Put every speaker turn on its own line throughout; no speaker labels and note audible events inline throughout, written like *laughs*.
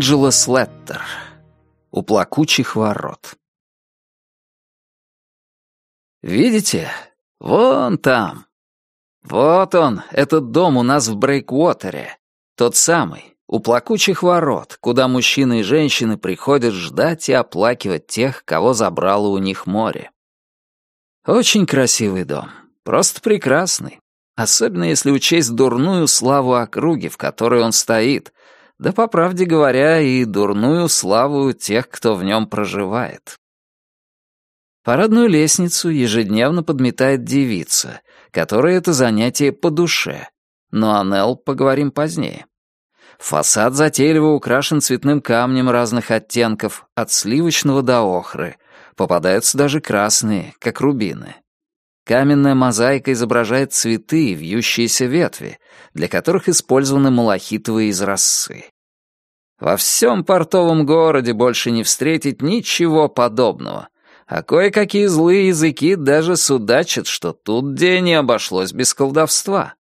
Энджела Слеттер. У плакучих ворот. Видите? Вон там. Вот он, этот дом у нас в Брейквотере. Тот самый, у плакучих ворот, куда мужчины и женщины приходят ждать и оплакивать тех, кого забрало у них море. Очень красивый дом. Просто прекрасный. Особенно если учесть дурную славу округи, в которой он стоит — да, по правде говоря, и дурную славу тех, кто в нем проживает. Парадную лестницу ежедневно подметает девица, которой это занятие по душе, но о Нелл поговорим позднее. Фасад затейливо украшен цветным камнем разных оттенков, от сливочного до охры. Попадаются даже красные, как рубины. Каменная мозаика изображает цветы и вьющиеся ветви, для которых использованы малахитовые изразцы. Во всем портовом городе больше не встретить ничего подобного, а кое-какие злые языки даже судачат, что тут день не обошлось без колдовства.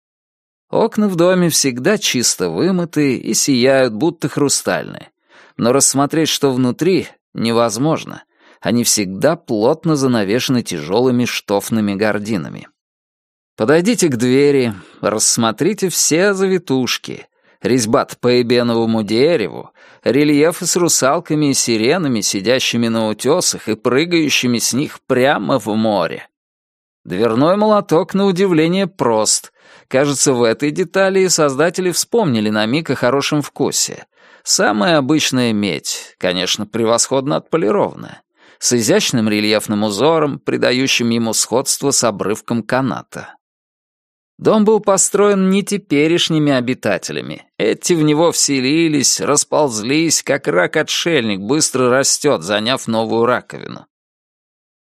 Окна в доме всегда чисто вымыты и сияют, будто хрустальные. Но рассмотреть, что внутри, невозможно. Они всегда плотно занавешены тяжелыми штофными гардинами. Подойдите к двери, рассмотрите все завитушки, резьба по эбеновому дереву, рельефы с русалками и сиренами, сидящими на утесах и прыгающими с них прямо в море. Дверной молоток, на удивление, прост. Кажется, в этой детали создатели вспомнили на миг о хорошем вкусе. Самая обычная медь, конечно, превосходно отполированная, с изящным рельефным узором, придающим ему сходство с обрывком каната. Дом был построен не теперешними обитателями. Эти в него вселились, расползлись, как рак-отшельник быстро растет, заняв новую раковину.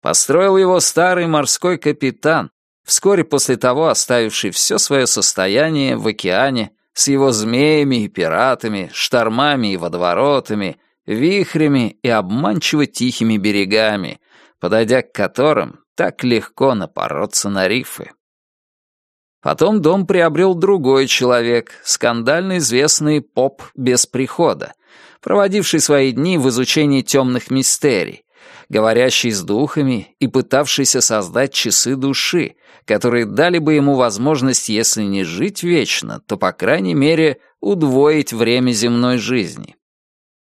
Построил его старый морской капитан, вскоре после того оставивший все свое состояние в океане с его змеями и пиратами, штормами и водоворотами, вихрями и обманчиво тихими берегами, подойдя к которым так легко напороться на рифы. Потом дом приобрел другой человек, скандально известный поп без прихода, проводивший свои дни в изучении темных мистерий, говорящий с духами и пытавшийся создать часы души, которые дали бы ему возможность, если не жить вечно, то, по крайней мере, удвоить время земной жизни.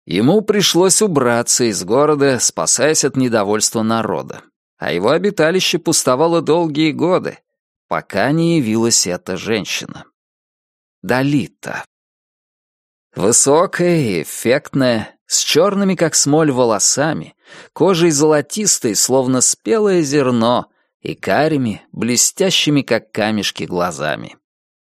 Ему пришлось убраться из города, спасаясь от недовольства народа. А его обиталище пустовало долгие годы, пока не явилась эта женщина. Далита. Высокая и эффектная, с черными, как смоль, волосами, кожей золотистой, словно спелое зерно, и карими, блестящими, как камешки, глазами.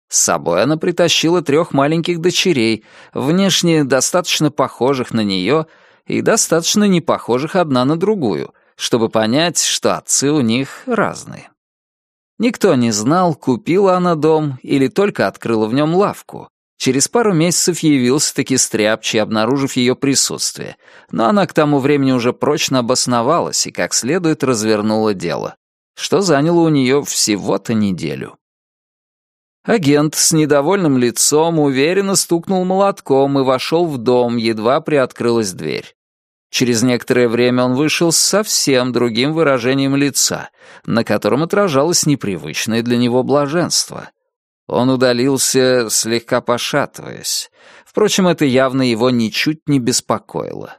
С собой она притащила трех маленьких дочерей, внешне достаточно похожих на нее и достаточно не похожих одна на другую, чтобы понять, что отцы у них разные. Никто не знал, купила она дом или только открыла в нем лавку. Через пару месяцев явился таки стряпчий, обнаружив ее присутствие, но она к тому времени уже прочно обосновалась и как следует развернула дело, что заняло у нее всего-то неделю. Агент с недовольным лицом уверенно стукнул молотком и вошел в дом, едва приоткрылась дверь. Через некоторое время он вышел с совсем другим выражением лица, на котором отражалось непривычное для него блаженство. Он удалился, слегка пошатываясь. Впрочем, это явно его ничуть не беспокоило.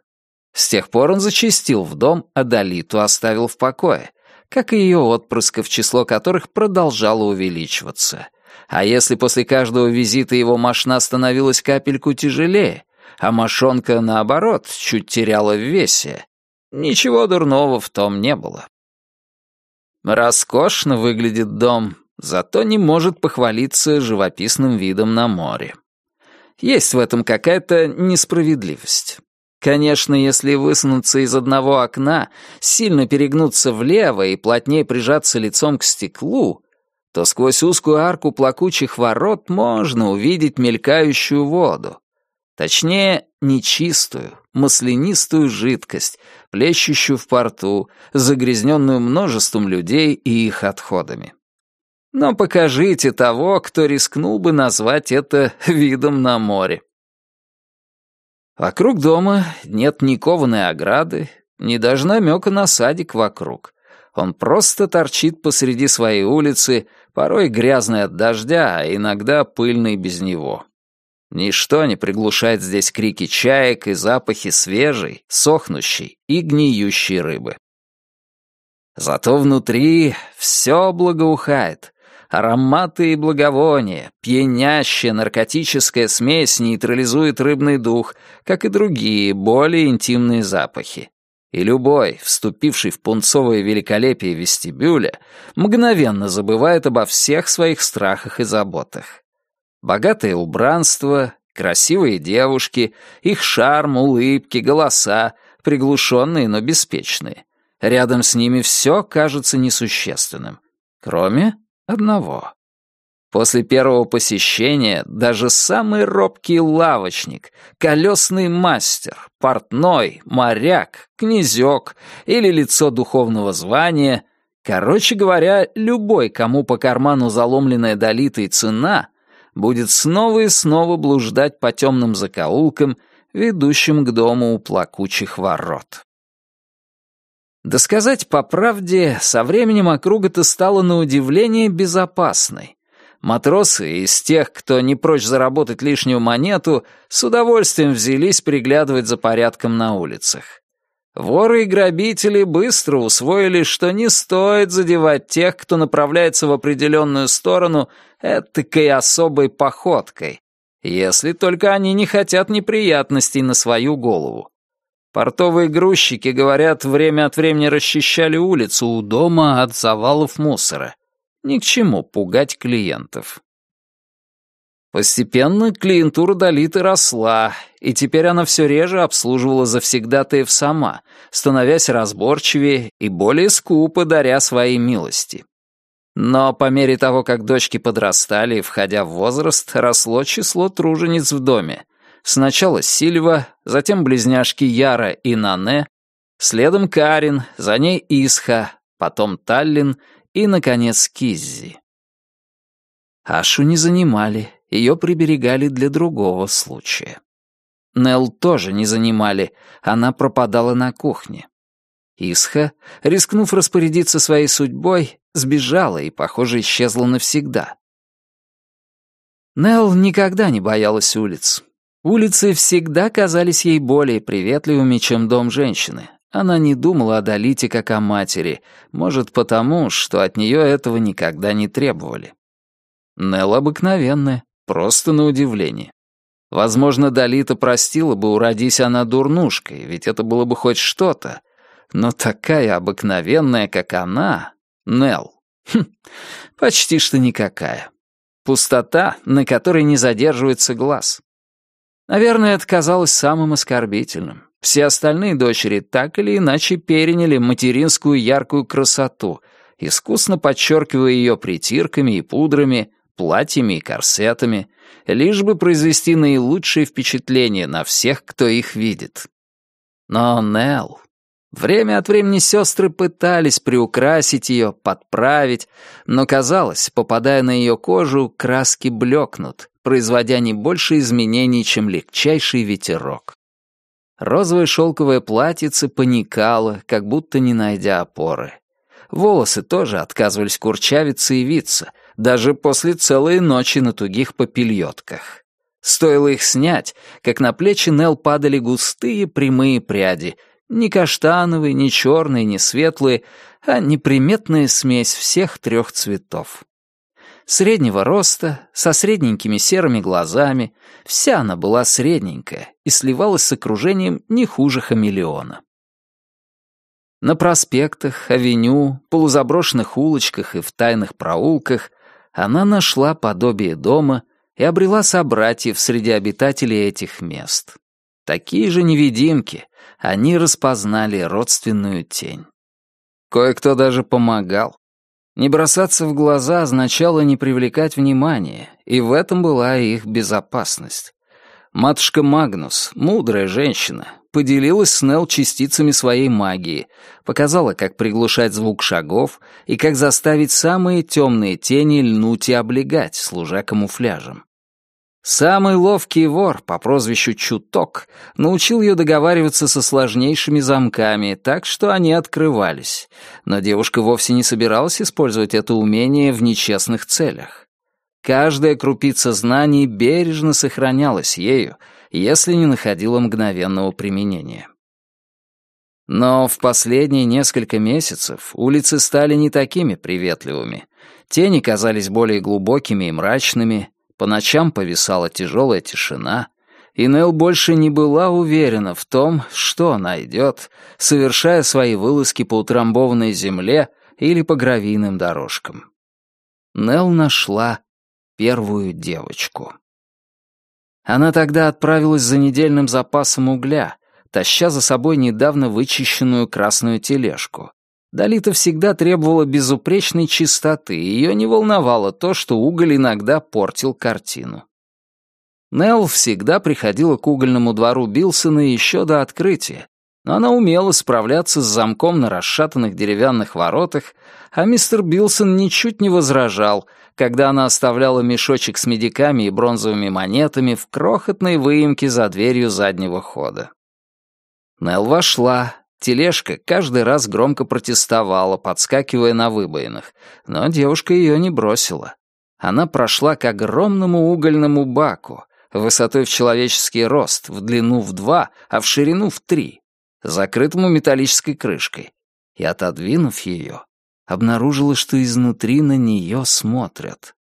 С тех пор он зачастил в дом, а Далиту оставил в покое, как и ее отпрысков, число которых продолжало увеличиваться. А если после каждого визита его машина становилась капельку тяжелее, а мошонка, наоборот, чуть теряла в весе. Ничего дурного в том не было. Роскошно выглядит дом, зато не может похвалиться живописным видом на море. Есть в этом какая-то несправедливость. Конечно, если высунуться из одного окна, сильно перегнуться влево и плотнее прижаться лицом к стеклу, то сквозь узкую арку плакучих ворот можно увидеть мелькающую воду. Точнее, нечистую, маслянистую жидкость, плещущую в порту, загрязненную множеством людей и их отходами. Но покажите того, кто рискнул бы назвать это *laughs* видом на море. Вокруг дома нет ни кованой ограды, ни даже намека на садик вокруг. Он просто торчит посреди своей улицы, порой грязный от дождя, а иногда пыльный без него. Ничто не приглушает здесь крики чаек и запахи свежей, сохнущей и гниющей рыбы. Зато внутри все благоухает. Ароматы и благовония, пьянящая наркотическая смесь нейтрализует рыбный дух, как и другие, более интимные запахи. И любой, вступивший в пунцовое великолепие вестибюля, мгновенно забывает обо всех своих страхах и заботах. Богатое убранство, красивые девушки, их шарм, улыбки, голоса, приглушенные, но беспечные. Рядом с ними все кажется несущественным, кроме одного. После первого посещения даже самый робкий лавочник, колесный мастер, портной, моряк, князек или лицо духовного звания, короче говоря, любой, кому по карману заломленная долитой цена, будет снова и снова блуждать по темным закоулкам, ведущим к дому у плакучих ворот. Да сказать по правде, со временем округа-то стала на удивление безопасной. Матросы из тех, кто не прочь заработать лишнюю монету, с удовольствием взялись приглядывать за порядком на улицах. Воры и грабители быстро усвоили, что не стоит задевать тех, кто направляется в определенную сторону этакой особой походкой, если только они не хотят неприятностей на свою голову. Портовые грузчики, говорят, время от времени расчищали улицу у дома от завалов мусора. Ни к чему пугать клиентов. Постепенно клиентура Долиты росла, и теперь она все реже обслуживала завсегдатаев сама, становясь разборчивее и более скупо даря свои милости. Но по мере того, как дочки подрастали и, входя в возраст, росло число тружениц в доме, Сначала Сильва, затем близняшки Яра и Нане, следом Карин, за ней Исха, потом Таллин и, наконец, Киззи. Ашу не занимали, ее приберегали для другого случая. Нел тоже не занимали, она пропадала на кухне. Исха, рискнув распорядиться своей судьбой, сбежала и, похоже, исчезла навсегда. Нел никогда не боялась улиц. Улицы всегда казались ей более приветливыми, чем дом женщины. Она не думала о Долите как о матери, может, потому, что от нее этого никогда не требовали. Нелл обыкновенная, просто на удивление. Возможно, Долита простила бы, уродись она дурнушкой, ведь это было бы хоть что-то. Но такая обыкновенная, как она, Нелл, хм, почти что никакая. Пустота, на которой не задерживается глаз. Наверное, это казалось самым оскорбительным. Все остальные дочери так или иначе переняли материнскую яркую красоту, искусно подчеркивая ее притирками и пудрами, платьями и корсетами, лишь бы произвести наилучшее впечатление на всех, кто их видит. Но Нелл... Время от времени сестры пытались приукрасить ее, подправить, но, казалось, попадая на ее кожу, краски блекнут, производя не больше изменений, чем легчайший ветерок. Розовое шелковое платьице паникало, как будто не найдя опоры. Волосы тоже отказывались курчавиться и виться, даже после целой ночи на тугих попельотках. Стоило их снять, как на плечи Нел падали густые прямые пряди, не каштановые, не черные, не светлые, а неприметная смесь всех трех цветов среднего роста, со средненькими серыми глазами. Вся она была средненькая и сливалась с окружением не хуже хамелеона. На проспектах, авеню, полузаброшенных улочках и в тайных проулках она нашла подобие дома и обрела собратьев среди обитателей этих мест. Такие же невидимки, они распознали родственную тень. Кое-кто даже помогал. Не бросаться в глаза означало не привлекать внимания, и в этом была их безопасность. Матушка Магнус, мудрая женщина, поделилась с Нелл частицами своей магии, показала, как приглушать звук шагов и как заставить самые темные тени льнуть и облегать, служа камуфляжем. Самый ловкий вор по прозвищу Чуток научил ее договариваться со сложнейшими замками, так что они открывались. Но девушка вовсе не собиралась использовать это умение в нечестных целях. Каждая крупица знаний бережно сохранялась ею, если не находила мгновенного применения. Но в последние несколько месяцев улицы стали не такими приветливыми. Тени казались более глубокими и мрачными, по ночам повисала тяжелая тишина, и Нел больше не была уверена в том, что найдет, совершая свои вылазки по утрамбованной земле или по гравийным дорожкам. Нел нашла первую девочку. Она тогда отправилась за недельным запасом угля, таща за собой недавно вычищенную красную тележку. Далита всегда требовала безупречной чистоты, и ее не волновало то, что уголь иногда портил картину. Нелл всегда приходила к угольному двору Билсона еще до открытия, но она умела справляться с замком на расшатанных деревянных воротах, а мистер Билсон ничуть не возражал, когда она оставляла мешочек с медиками и бронзовыми монетами в крохотной выемке за дверью заднего хода. Нелл вошла, Тележка каждый раз громко протестовала, подскакивая на выбоинах, но девушка ее не бросила. Она прошла к огромному угольному баку, высотой в человеческий рост, в длину в два, а в ширину в три, закрытому металлической крышкой, и, отодвинув ее, обнаружила, что изнутри на нее смотрят.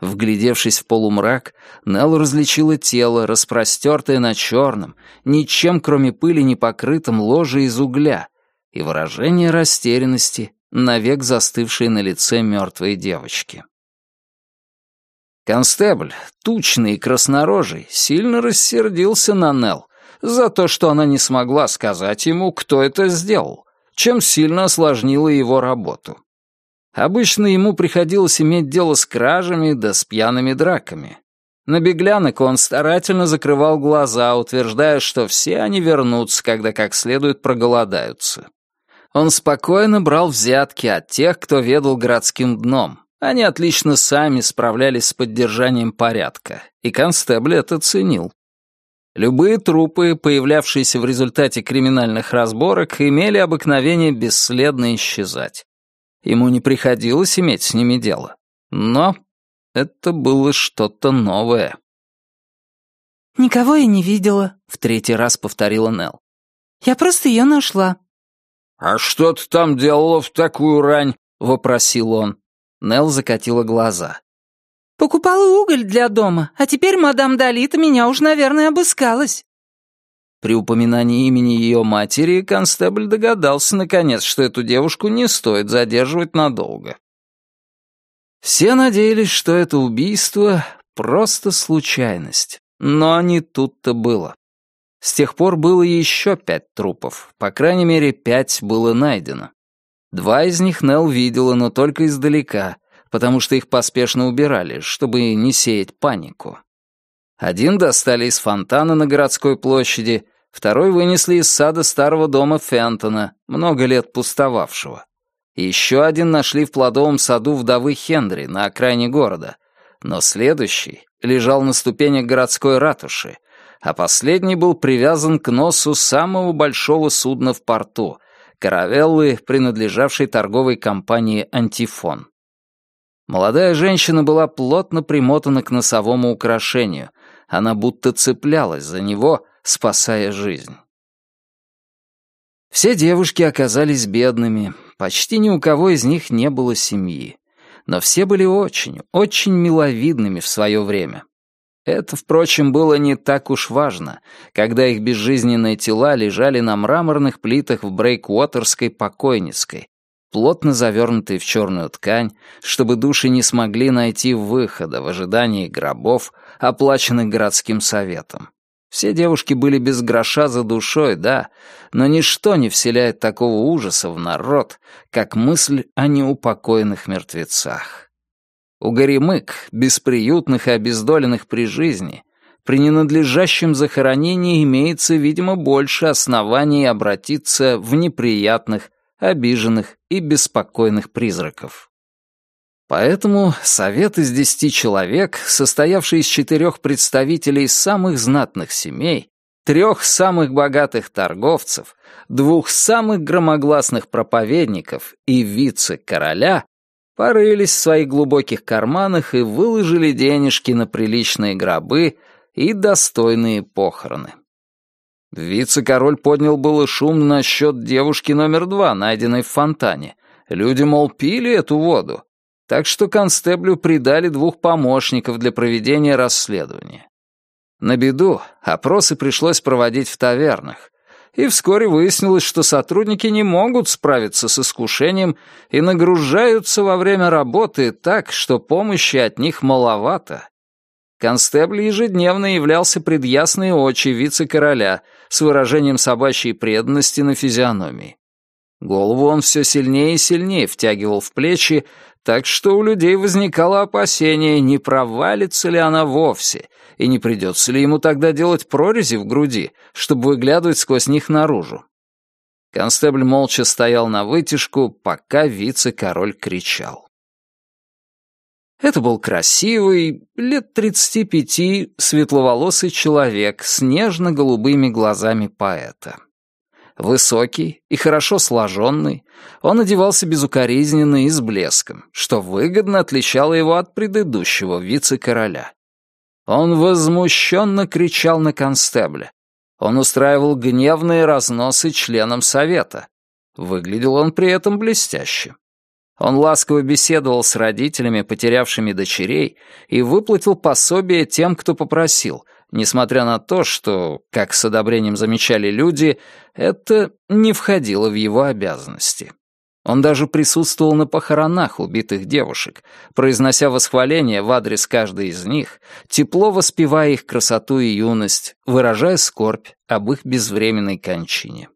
Вглядевшись в полумрак, Нелл различила тело, распростертое на черном, ничем кроме пыли не покрытом ложе из угля, и выражение растерянности, навек застывшее на лице мертвой девочки. Констебль, тучный и краснорожий, сильно рассердился на Нелл за то, что она не смогла сказать ему, кто это сделал, чем сильно осложнила его работу. Обычно ему приходилось иметь дело с кражами да с пьяными драками. На беглянок он старательно закрывал глаза, утверждая, что все они вернутся, когда как следует проголодаются. Он спокойно брал взятки от тех, кто ведал городским дном. Они отлично сами справлялись с поддержанием порядка, и констебль это ценил. Любые трупы, появлявшиеся в результате криминальных разборок, имели обыкновение бесследно исчезать. Ему не приходилось иметь с ними дело. Но это было что-то новое.
«Никого я не видела», —
в третий раз повторила Нелл.
«Я просто ее нашла».
«А что ты там делала в такую рань?» — вопросил он. Нелл закатила глаза.
«Покупала уголь для дома, а теперь мадам Далита меня уж, наверное, обыскалась».
При упоминании имени ее матери констебль догадался, наконец, что эту девушку не стоит задерживать надолго. Все надеялись, что это убийство — просто случайность. Но не тут-то было. С тех пор было еще пять трупов, по крайней мере, пять было найдено. Два из них Нелл видела, но только издалека, потому что их поспешно убирали, чтобы не сеять панику. Один достали из фонтана на городской площади, Второй вынесли из сада старого дома Фентона, много лет пустовавшего. еще один нашли в плодовом саду вдовы Хенри на окраине города. Но следующий лежал на ступенях городской ратуши, а последний был привязан к носу самого большого судна в порту — каравеллы, принадлежавшей торговой компании «Антифон». Молодая женщина была плотно примотана к носовому украшению. Она будто цеплялась за него — спасая жизнь. Все девушки оказались бедными, почти ни у кого из них не было семьи. Но все были очень, очень миловидными в свое время. Это, впрочем, было не так уж важно, когда их безжизненные тела лежали на мраморных плитах в Брейквотерской покойницкой, плотно завернутые в черную ткань, чтобы души не смогли найти выхода в ожидании гробов, оплаченных городским советом. Все девушки были без гроша за душой, да, но ничто не вселяет такого ужаса в народ, как мысль о неупокоенных мертвецах. У горемык, бесприютных и обездоленных при жизни, при ненадлежащем захоронении имеется, видимо, больше оснований обратиться в неприятных, обиженных и беспокойных призраков. Поэтому совет из десяти человек, состоявший из четырех представителей самых знатных семей, трех самых богатых торговцев, двух самых громогласных проповедников и вице-короля, порылись в своих глубоких карманах и выложили денежки на приличные гробы и достойные похороны. Вице-король поднял было шум насчет девушки номер два, найденной в фонтане. Люди, мол, пили эту воду. Так что констеблю придали двух помощников для проведения расследования. На беду опросы пришлось проводить в тавернах, и вскоре выяснилось, что сотрудники не могут справиться с искушением и нагружаются во время работы так, что помощи от них маловато. Констебль ежедневно являлся пред ясные очи вице-короля с выражением собачьей преданности на физиономии. Голову он все сильнее и сильнее втягивал в плечи, так что у людей возникало опасение, не провалится ли она вовсе, и не придется ли ему тогда делать прорези в груди, чтобы выглядывать сквозь них наружу. Констебль молча стоял на вытяжку, пока вице-король кричал. Это был красивый, лет тридцати пяти, светловолосый человек с нежно-голубыми глазами поэта. Высокий и хорошо сложенный, он одевался безукоризненно и с блеском, что выгодно отличало его от предыдущего вице-короля. Он возмущенно кричал на констебля. Он устраивал гневные разносы членам совета. Выглядел он при этом блестяще. Он ласково беседовал с родителями, потерявшими дочерей, и выплатил пособие тем, кто попросил, несмотря на то, что, как с одобрением замечали люди, это не входило в его обязанности. Он даже присутствовал на похоронах убитых девушек, произнося восхваления в адрес каждой из них, тепло воспевая их красоту и юность, выражая скорбь об их безвременной кончине.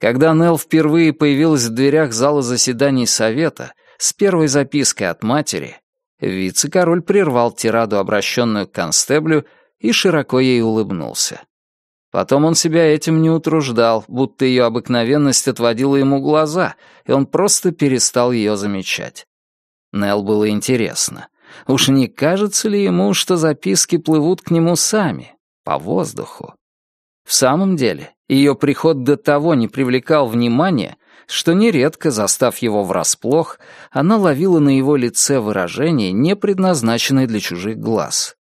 Когда Нелл впервые появилась в дверях зала заседаний совета с первой запиской от матери, Вице-король прервал тираду, обращенную к констеблю, и широко ей улыбнулся. Потом он себя этим не утруждал, будто ее обыкновенность отводила ему глаза, и он просто перестал ее замечать. Нел было интересно. Уж не кажется ли ему, что записки плывут к нему сами, по воздуху? В самом деле, ее приход до того не привлекал внимания, что нередко, застав его врасплох, она ловила на его лице выражение, не предназначенное для чужих глаз.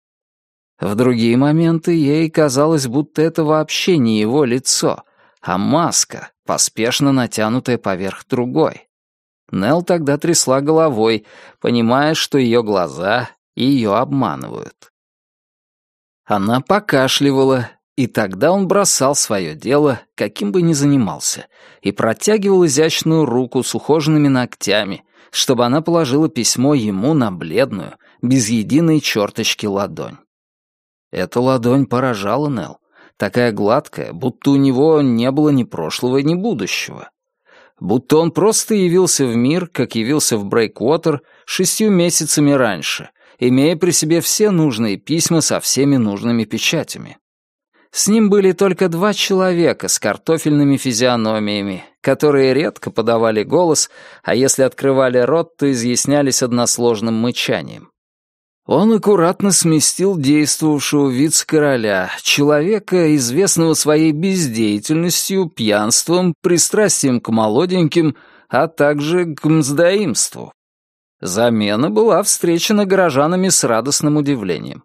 В другие моменты ей казалось, будто это вообще не его лицо, а маска, поспешно натянутая поверх другой. Нел тогда трясла головой, понимая, что ее глаза ее обманывают. Она покашливала, и тогда он бросал свое дело, каким бы ни занимался, и протягивал изящную руку с ухоженными ногтями, чтобы она положила письмо ему на бледную, без единой черточки ладонь. Эта ладонь поражала Нел, такая гладкая, будто у него не было ни прошлого, ни будущего. Будто он просто явился в мир, как явился в Брейквотер шестью месяцами раньше, имея при себе все нужные письма со всеми нужными печатями. С ним были только два человека с картофельными физиономиями, которые редко подавали голос, а если открывали рот, то изъяснялись односложным мычанием. Он аккуратно сместил действовавшего вице-короля, человека, известного своей бездеятельностью, пьянством, пристрастием к молоденьким, а также к мздоимству. Замена была встречена горожанами с радостным удивлением.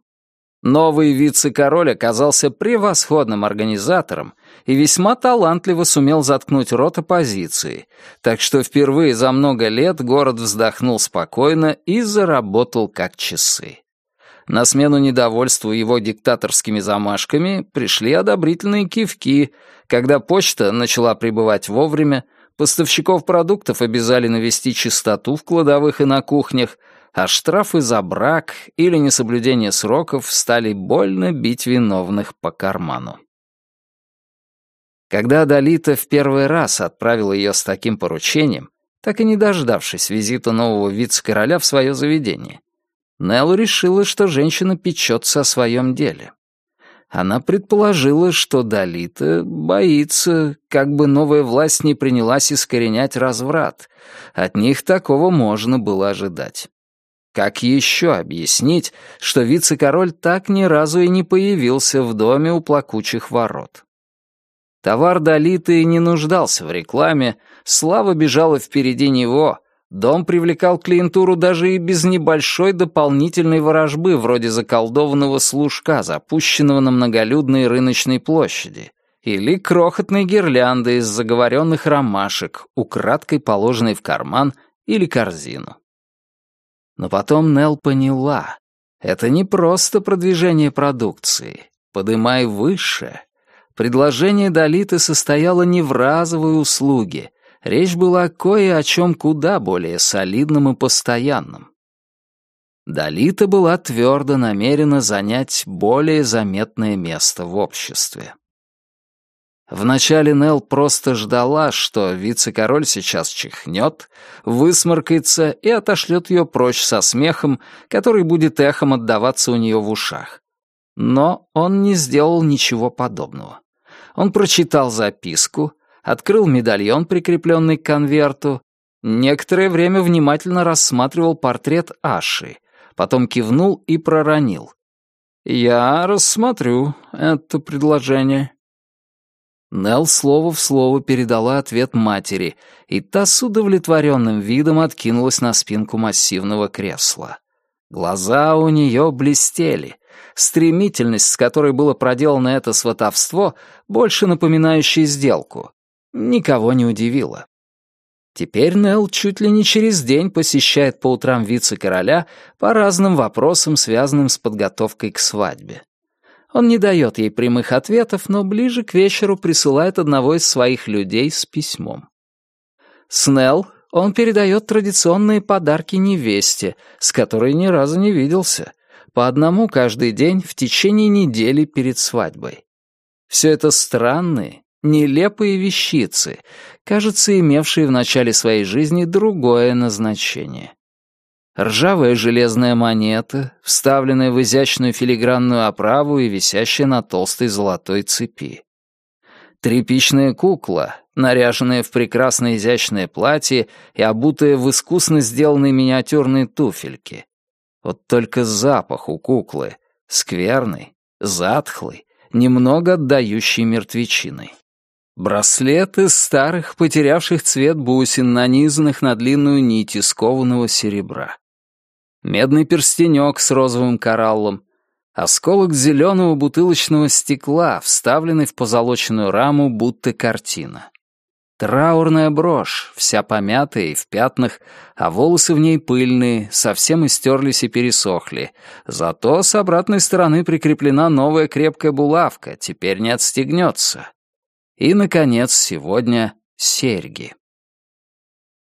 Новый вице-король оказался превосходным организатором и весьма талантливо сумел заткнуть рот оппозиции, так что впервые за много лет город вздохнул спокойно и заработал как часы. На смену недовольству его диктаторскими замашками пришли одобрительные кивки, когда почта начала прибывать вовремя, поставщиков продуктов обязали навести чистоту в кладовых и на кухнях, а штрафы за брак или несоблюдение сроков стали больно бить виновных по карману. Когда Адалита в первый раз отправила ее с таким поручением, так и не дождавшись визита нового вице-короля в свое заведение, Нелл решила, что женщина печется о своем деле. Она предположила, что Далита боится, как бы новая власть не принялась искоренять разврат. От них такого можно было ожидать. Как еще объяснить, что вице-король так ни разу и не появился в доме у плакучих ворот? Товар Долиты не нуждался в рекламе, слава бежала впереди него, дом привлекал клиентуру даже и без небольшой дополнительной ворожбы, вроде заколдованного служка, запущенного на многолюдной рыночной площади, или крохотной гирлянды из заговоренных ромашек, украдкой положенной в карман или корзину. Но потом Нел поняла, это не просто продвижение продукции. Подымай выше. Предложение Долиты состояло не в разовой услуге. Речь была кое о чем куда более солидном и постоянном. Долита была твердо намерена занять более заметное место в обществе. Вначале Нел просто ждала, что вице-король сейчас чихнет, высморкается и отошлет ее прочь со смехом, который будет эхом отдаваться у нее в ушах. Но он не сделал ничего подобного. Он прочитал записку, открыл медальон, прикрепленный к конверту, некоторое время внимательно рассматривал портрет Аши, потом кивнул и проронил. «Я рассмотрю это предложение». Нел слово в слово передала ответ матери, и та с удовлетворенным видом откинулась на спинку массивного кресла. Глаза у нее блестели. Стремительность, с которой было проделано это сватовство, больше напоминающее сделку, никого не удивила. Теперь Нел чуть ли не через день посещает по утрам вице-короля по разным вопросам, связанным с подготовкой к свадьбе. Он не дает ей прямых ответов, но ближе к вечеру присылает одного из своих людей с письмом. Снелл он передает традиционные подарки невесте, с которой ни разу не виделся, по одному каждый день в течение недели перед свадьбой. Все это странные, нелепые вещицы, кажется, имевшие в начале своей жизни другое назначение. Ржавая железная монета, вставленная в изящную филигранную оправу и висящая на толстой золотой цепи. Тряпичная кукла, наряженная в прекрасное изящное платье и обутая в искусно сделанные миниатюрные туфельки. Вот только запах у куклы скверный, затхлый, немного отдающий мертвечиной. Браслет из старых, потерявших цвет бусин, нанизанных на длинную нить из кованого серебра медный перстенек с розовым кораллом, осколок зеленого бутылочного стекла, вставленный в позолоченную раму, будто картина. Траурная брошь, вся помятая и в пятнах, а волосы в ней пыльные, совсем истерлись и пересохли. Зато с обратной стороны прикреплена новая крепкая булавка, теперь не отстегнется. И, наконец, сегодня серьги.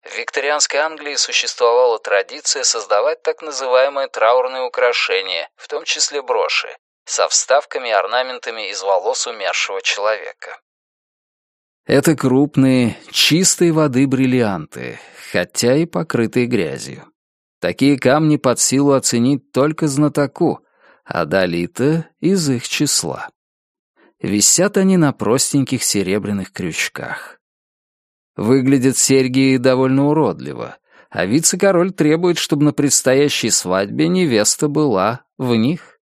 В викторианской Англии существовала традиция создавать так называемые траурные украшения, в том числе броши, со вставками и орнаментами из волос умершего человека. Это крупные, чистой воды бриллианты, хотя и покрытые грязью. Такие камни под силу оценить только знатоку, а Далита из их числа. Висят они на простеньких серебряных крючках. Выглядят серьги довольно уродливо, а вице-король требует, чтобы на предстоящей свадьбе невеста была в них.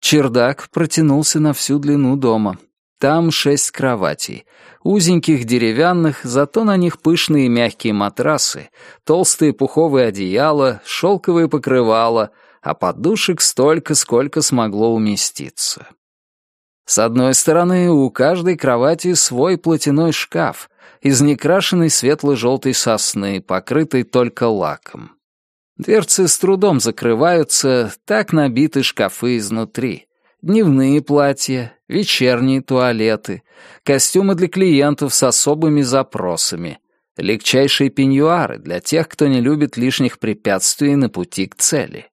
Чердак протянулся на всю длину дома. Там шесть кроватей, узеньких деревянных, зато на них пышные мягкие матрасы, толстые пуховые одеяла, шелковые покрывала, а подушек столько, сколько смогло уместиться. С одной стороны, у каждой кровати свой платяной шкаф, из некрашенной светло-желтой сосны, покрытой только лаком. Дверцы с трудом закрываются, так набиты шкафы изнутри. Дневные платья, вечерние туалеты, костюмы для клиентов с особыми запросами, легчайшие пеньюары для тех, кто не любит лишних препятствий на пути к цели.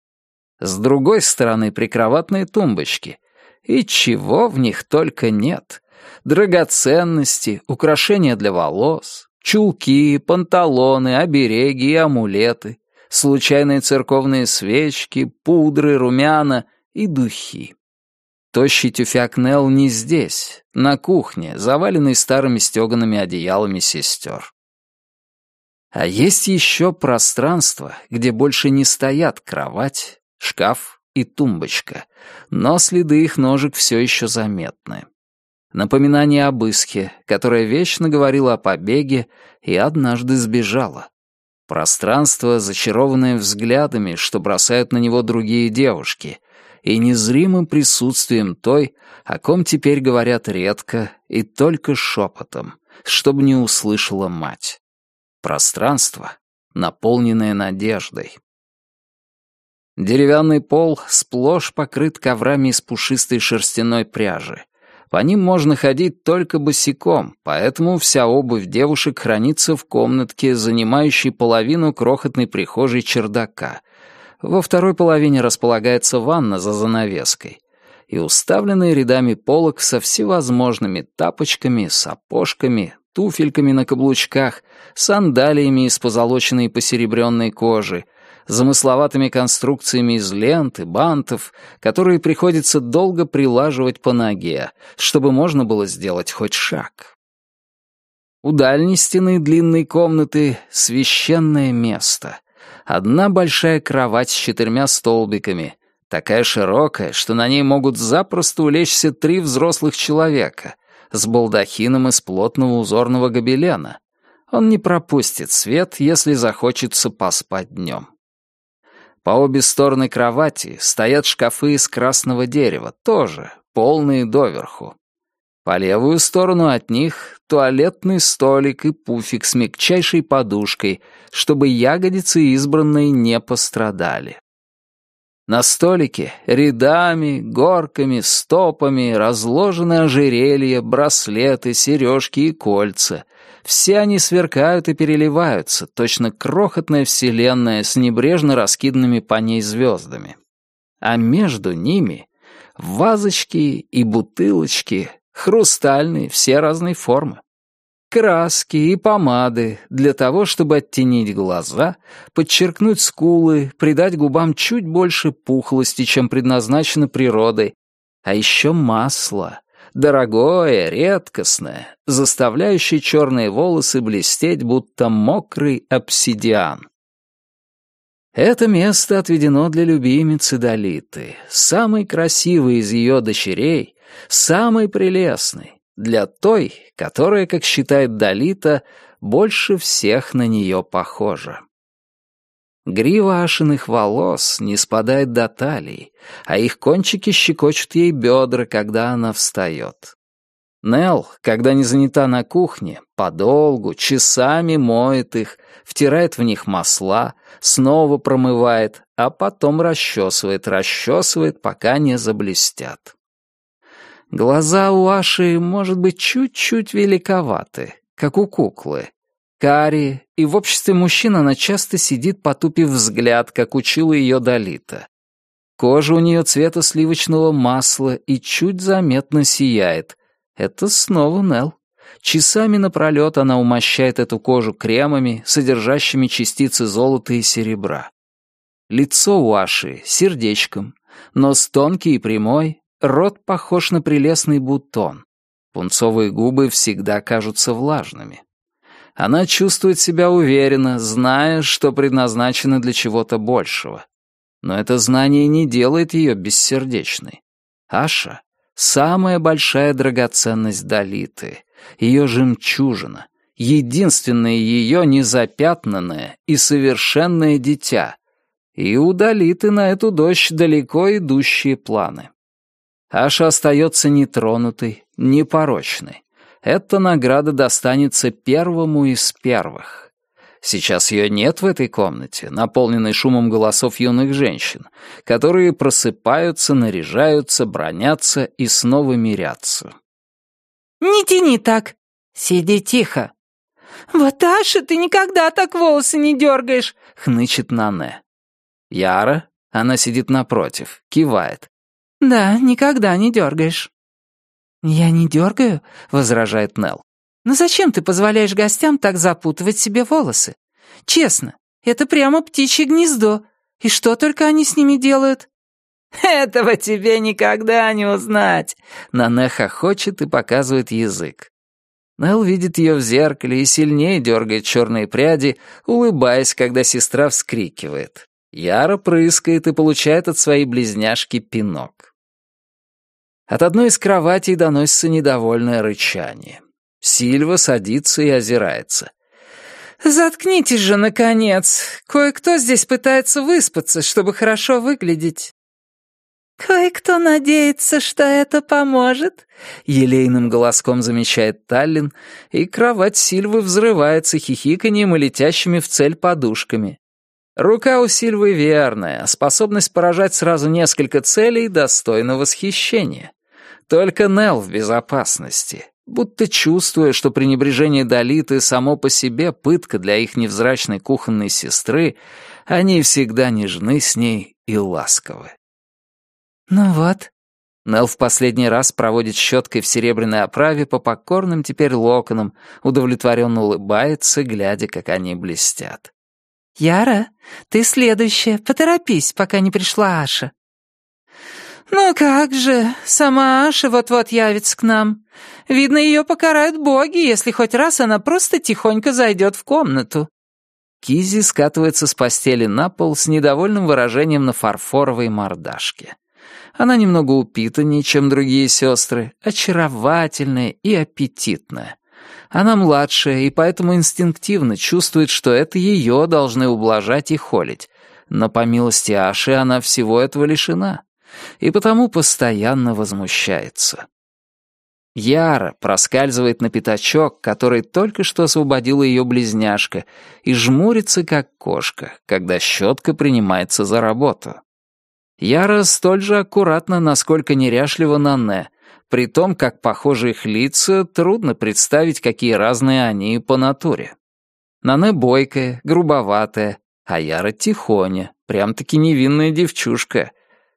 С другой стороны прикроватные тумбочки. И чего в них только нет драгоценности, украшения для волос, чулки, панталоны, обереги и амулеты, случайные церковные свечки, пудры, румяна и духи. Тощий тюфяк Нелл не здесь, на кухне, заваленный старыми стегаными одеялами сестер. А есть еще пространство, где больше не стоят кровать, шкаф и тумбочка, но следы их ножек все еще заметны. Напоминание об Иске, которая вечно говорила о побеге и однажды сбежала. Пространство, зачарованное взглядами, что бросают на него другие девушки, и незримым присутствием той, о ком теперь говорят редко и только шепотом, чтобы не услышала мать. Пространство, наполненное надеждой. Деревянный пол сплошь покрыт коврами из пушистой шерстяной пряжи. По ним можно ходить только босиком, поэтому вся обувь девушек хранится в комнатке, занимающей половину крохотной прихожей чердака. Во второй половине располагается ванна за занавеской и уставленные рядами полок со всевозможными тапочками, сапожками, туфельками на каблучках, сандалиями из позолоченной и посеребренной кожи, замысловатыми конструкциями из лент и бантов, которые приходится долго прилаживать по ноге, чтобы можно было сделать хоть шаг. У дальней стены длинной комнаты священное место. Одна большая кровать с четырьмя столбиками, такая широкая, что на ней могут запросто улечься три взрослых человека, с балдахином из плотного узорного гобелена. Он не пропустит свет, если захочется поспать днем. По обе стороны кровати стоят шкафы из красного дерева, тоже полные доверху. По левую сторону от них туалетный столик и пуфик с мягчайшей подушкой, чтобы ягодицы избранной не пострадали. На столике рядами, горками, стопами разложены ожерелья, браслеты, сережки и кольца, все они сверкают и переливаются, точно крохотная вселенная с небрежно раскиданными по ней звездами. А между ними вазочки и бутылочки, хрустальные, все разной формы. Краски и помады для того, чтобы оттенить глаза, подчеркнуть скулы, придать губам чуть больше пухлости, чем предназначено природой, а еще масло — дорогое, редкостное, заставляющее черные волосы блестеть, будто мокрый обсидиан. Это место отведено для любимицы Долиты, самой красивой из ее дочерей, самой прелестной, для той, которая, как считает Долита, больше всех на нее похожа. Грива ашиных волос не спадает до талии, а их кончики щекочут ей бедра, когда она встает. Нел, когда не занята на кухне, подолгу, часами моет их, втирает в них масла, снова промывает, а потом расчесывает, расчесывает, пока не заблестят. Глаза у Аши, может быть, чуть-чуть великоваты, как у куклы, карие, и в обществе мужчин она часто сидит, потупив взгляд, как учила ее Долита. Кожа у нее цвета сливочного масла и чуть заметно сияет. Это снова Нел. Часами напролет она умощает эту кожу кремами, содержащими частицы золота и серебра. Лицо у Аши сердечком, нос тонкий и прямой, рот похож на прелестный бутон. Пунцовые губы всегда кажутся влажными. Она чувствует себя уверенно, зная, что предназначена для чего-то большего. Но это знание не делает ее бессердечной. Аша — самая большая драгоценность Далиты, ее жемчужина, единственное ее незапятнанное и совершенное дитя. И у Далиты на эту дочь далеко идущие планы. Аша остается нетронутой, непорочной эта награда достанется первому из первых. Сейчас ее нет в этой комнате, наполненной шумом голосов юных женщин, которые просыпаются, наряжаются, бронятся и снова мирятся.
«Не тяни так!
Сиди тихо!»
«Вот, Аша, ты никогда так волосы не дергаешь!»
— хнычет Нане. Яра, она сидит напротив, кивает.
«Да, никогда не дергаешь».
«Я не дергаю», — возражает Нелл.
«Но зачем ты позволяешь гостям так запутывать себе волосы? Честно, это прямо птичье гнездо. И что только они с ними делают?»
«Этого тебе никогда не узнать!» Нане хохочет и показывает язык. Нелл видит ее в зеркале и сильнее дергает черные пряди, улыбаясь, когда сестра вскрикивает. Яра прыскает и получает от своей близняшки пинок. От одной из кроватей доносится недовольное рычание. Сильва садится и озирается.
«Заткнитесь же, наконец! Кое-кто здесь пытается выспаться, чтобы хорошо выглядеть». «Кое-кто надеется, что это поможет», — елейным голоском замечает Таллин, и кровать Сильвы взрывается хихиканьем и летящими в цель подушками. Рука у Сильвы верная, способность поражать сразу несколько целей достойна восхищения. Только Нел в безопасности, будто чувствуя, что пренебрежение Долиты само по себе пытка для их невзрачной кухонной сестры, они всегда нежны с ней и ласковы.
«Ну вот». Нел в последний раз проводит щеткой в серебряной оправе по покорным теперь локонам, удовлетворенно улыбается, глядя, как они блестят. «Яра, ты следующая, поторопись, пока не пришла Аша».
«Ну как же, сама Аша вот-вот явится к нам. Видно, ее покарают боги, если хоть раз она просто тихонько зайдет в комнату».
Кизи скатывается с постели на пол с недовольным выражением на фарфоровой мордашке. Она немного упитаннее, чем другие сестры, очаровательная и аппетитная. Она младшая и поэтому инстинктивно чувствует, что это ее должны ублажать и холить. Но по милости Аши она всего этого лишена, и потому постоянно возмущается. Яра проскальзывает на пятачок, который только что освободила ее близняшка, и жмурится, как кошка, когда щетка принимается за работу. Яра столь же аккуратно, насколько неряшливо Нанне, при том, как похожи их лица, трудно представить, какие разные они по натуре. Нане бойкая, грубоватая, а Яра тихоня, прям-таки невинная девчушка.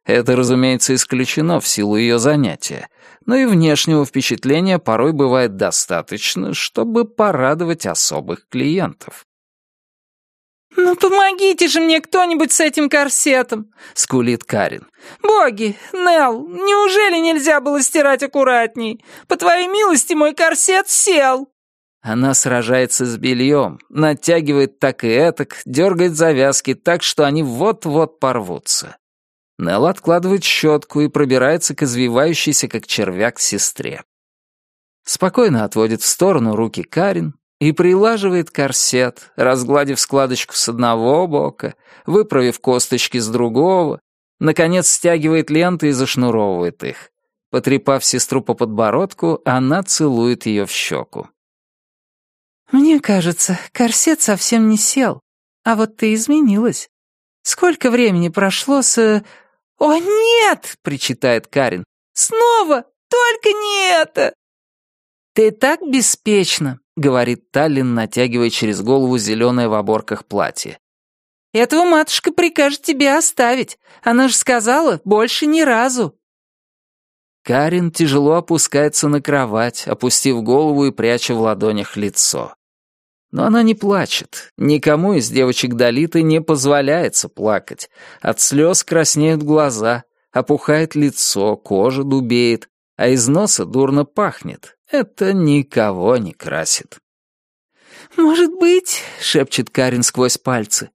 Это, разумеется, исключено в силу ее занятия, но и внешнего впечатления порой бывает достаточно, чтобы порадовать особых клиентов.
«Ну помогите же мне кто-нибудь с этим корсетом!» — скулит Карин. «Боги, Нелл, неужели нельзя было стирать аккуратней? По твоей милости мой корсет сел!»
Она сражается с бельем, натягивает так и этак, дергает завязки так, что они вот-вот порвутся. Нелл откладывает щетку и пробирается к извивающейся, как червяк, сестре. Спокойно отводит в сторону руки Карин, и прилаживает корсет, разгладив складочку с одного бока, выправив косточки с другого, наконец стягивает ленты и зашнуровывает их. Потрепав сестру по подбородку, она целует ее в щеку.
«Мне кажется, корсет совсем не сел, а вот ты изменилась. Сколько времени прошло с...» «О, нет!» — причитает Карин. «Снова! Только не это!»
«Ты так беспечна!» — говорит Таллин, натягивая через голову зеленое в оборках платье.
«Этого матушка прикажет тебе оставить. Она же сказала, больше ни разу».
Карин тяжело опускается на кровать, опустив голову и пряча в ладонях лицо. Но она не плачет. Никому из девочек Долиты не позволяется плакать. От слез краснеют глаза, опухает лицо, кожа дубеет, а из носа дурно пахнет. Это никого не красит.
«Может быть», — шепчет Карин сквозь пальцы,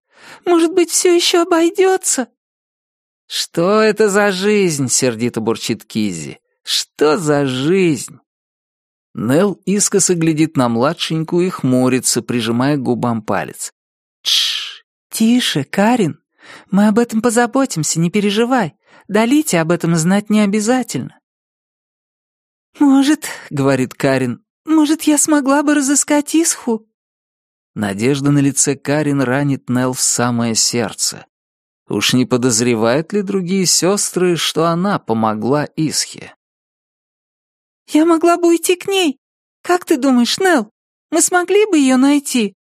«может быть, все еще обойдется?»
«Что это за жизнь?» — сердито бурчит Кизи. «Что за жизнь?» Нел искоса глядит на младшенькую и хмурится, прижимая к губам палец.
«Тш, тише, Карин. Мы об этом позаботимся, не переживай. Долите об этом знать не обязательно. «Может, — говорит Карин, — может, я смогла бы разыскать Исху?»
Надежда на лице Карин ранит Нел в самое сердце. Уж не подозревают ли другие сестры, что она помогла Исхе?
«Я могла бы уйти к ней. Как ты думаешь, Нел, мы смогли бы ее найти?»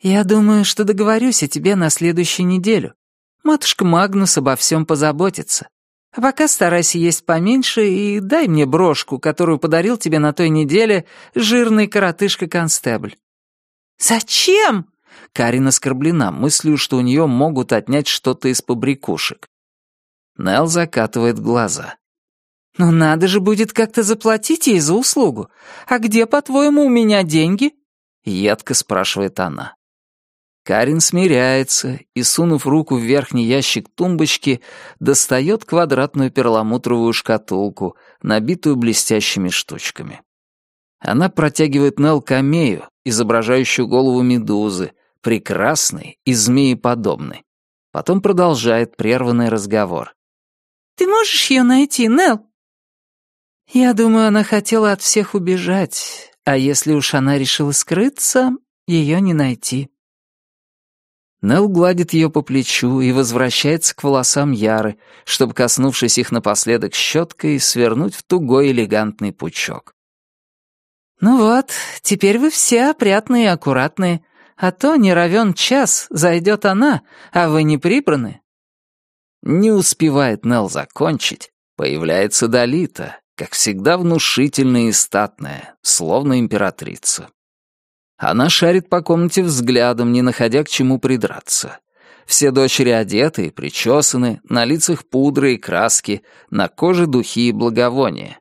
«Я думаю, что договорюсь о тебе на следующей неделю. Матушка Магнус обо всем позаботится. А пока старайся есть поменьше и дай мне брошку, которую подарил тебе на той неделе жирный коротышка-констебль».
«Зачем?»
Карина оскорблена мыслью, что у нее могут отнять что-то из побрякушек. Нел закатывает глаза.
«Ну надо же будет как-то заплатить ей за услугу. А где, по-твоему, у меня деньги?»
Едко спрашивает она. Карин смиряется и, сунув руку в верхний ящик тумбочки, достает квадратную перламутровую шкатулку, набитую блестящими штучками. Она протягивает Нел камею, изображающую голову медузы, прекрасной и змееподобной. Потом продолжает прерванный разговор.
«Ты можешь ее найти, Нел?» «Я думаю, она хотела от всех убежать, а если уж она решила скрыться, ее не найти».
Нел гладит ее по плечу и возвращается к волосам Яры, чтобы, коснувшись их напоследок щеткой, свернуть в тугой элегантный пучок.
«Ну вот, теперь вы все опрятные и аккуратные, а то не равен час, зайдет она, а вы не прибраны».
Не успевает Нел закончить, появляется Далита, как всегда внушительная и статная, словно императрица. Она шарит по комнате взглядом, не находя к чему придраться. Все дочери одеты и причесаны, на лицах пудры и краски, на коже духи и благовония.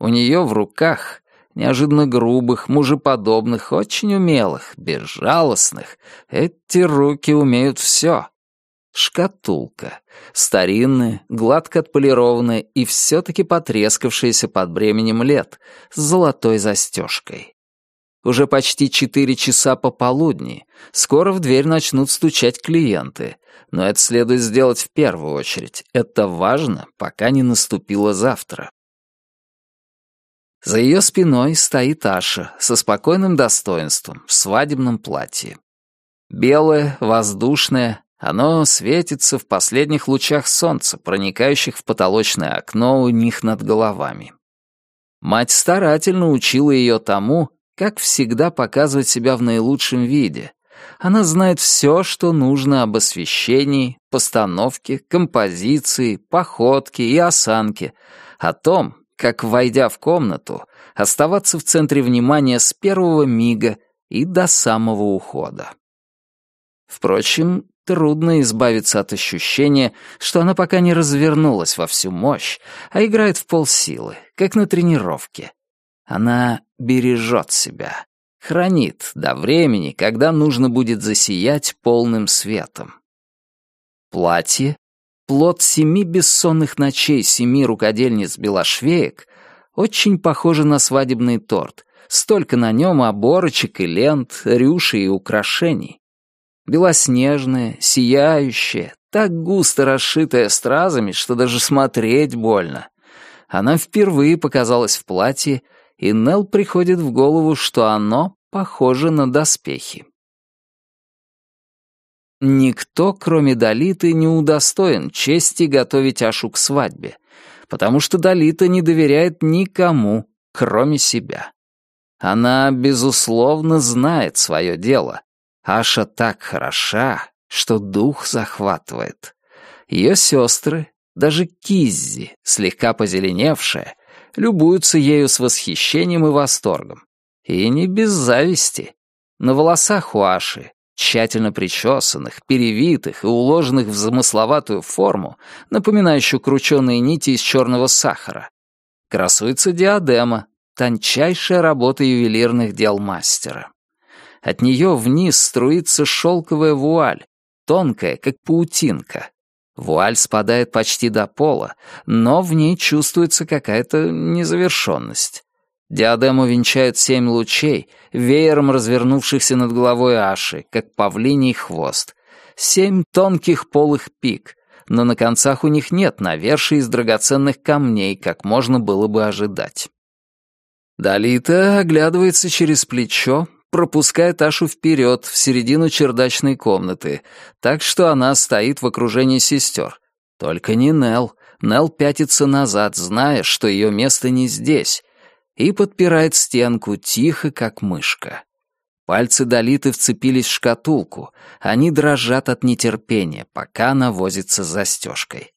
У нее в руках неожиданно грубых, мужеподобных, очень умелых, безжалостных. Эти руки умеют все. Шкатулка. Старинная, гладко отполированная и все-таки потрескавшаяся под бременем лет, с золотой застежкой. Уже почти четыре часа пополудни. Скоро в дверь начнут стучать клиенты. Но это следует сделать в первую очередь. Это важно, пока не наступило завтра. За ее спиной стоит Аша со спокойным достоинством в свадебном платье. Белое, воздушное, оно светится в последних лучах солнца, проникающих в потолочное окно у них над головами. Мать старательно учила ее тому, как всегда показывать себя в наилучшем виде. Она знает все, что нужно об освещении, постановке, композиции, походке и осанке, о том, как, войдя в комнату, оставаться в центре внимания с первого мига и до самого ухода. Впрочем, трудно избавиться от ощущения, что она пока не развернулась во всю мощь, а играет в полсилы, как на тренировке. Она бережет себя, хранит до времени, когда нужно будет засиять полным светом. Платье, плод семи бессонных ночей семи рукодельниц белошвеек, очень похоже на свадебный торт, столько на нем оборочек и лент, рюши и украшений. Белоснежное, сияющее, так густо расшитое стразами, что даже смотреть больно. Она впервые показалась в платье, и Нел приходит в голову, что оно похоже на доспехи. Никто, кроме Далиты, не удостоен чести готовить Ашу к свадьбе, потому что Далита не доверяет никому, кроме себя. Она, безусловно, знает свое дело. Аша так хороша, что дух захватывает. Ее сестры, даже Киззи, слегка позеленевшая, любуются ею с восхищением и восторгом. И не без зависти. На волосах у Аши, тщательно причесанных, перевитых и уложенных в замысловатую форму, напоминающую крученые нити из черного сахара, красуется диадема, тончайшая работа ювелирных дел мастера. От нее вниз струится шелковая вуаль, тонкая, как паутинка, Вуаль спадает почти до пола, но в ней чувствуется какая-то незавершенность. Диадему венчают семь лучей, веером развернувшихся над головой Аши, как павлиний хвост. Семь тонких полых пик, но на концах у них нет навершия из драгоценных камней, как можно было бы ожидать. Далита оглядывается через плечо, пропускает Ашу вперед, в середину чердачной комнаты, так что она стоит в окружении сестер. Только не Нел. Нел пятится назад, зная, что ее место не здесь, и подпирает стенку тихо, как мышка. Пальцы Долиты вцепились в шкатулку, они дрожат от нетерпения, пока она возится застежкой.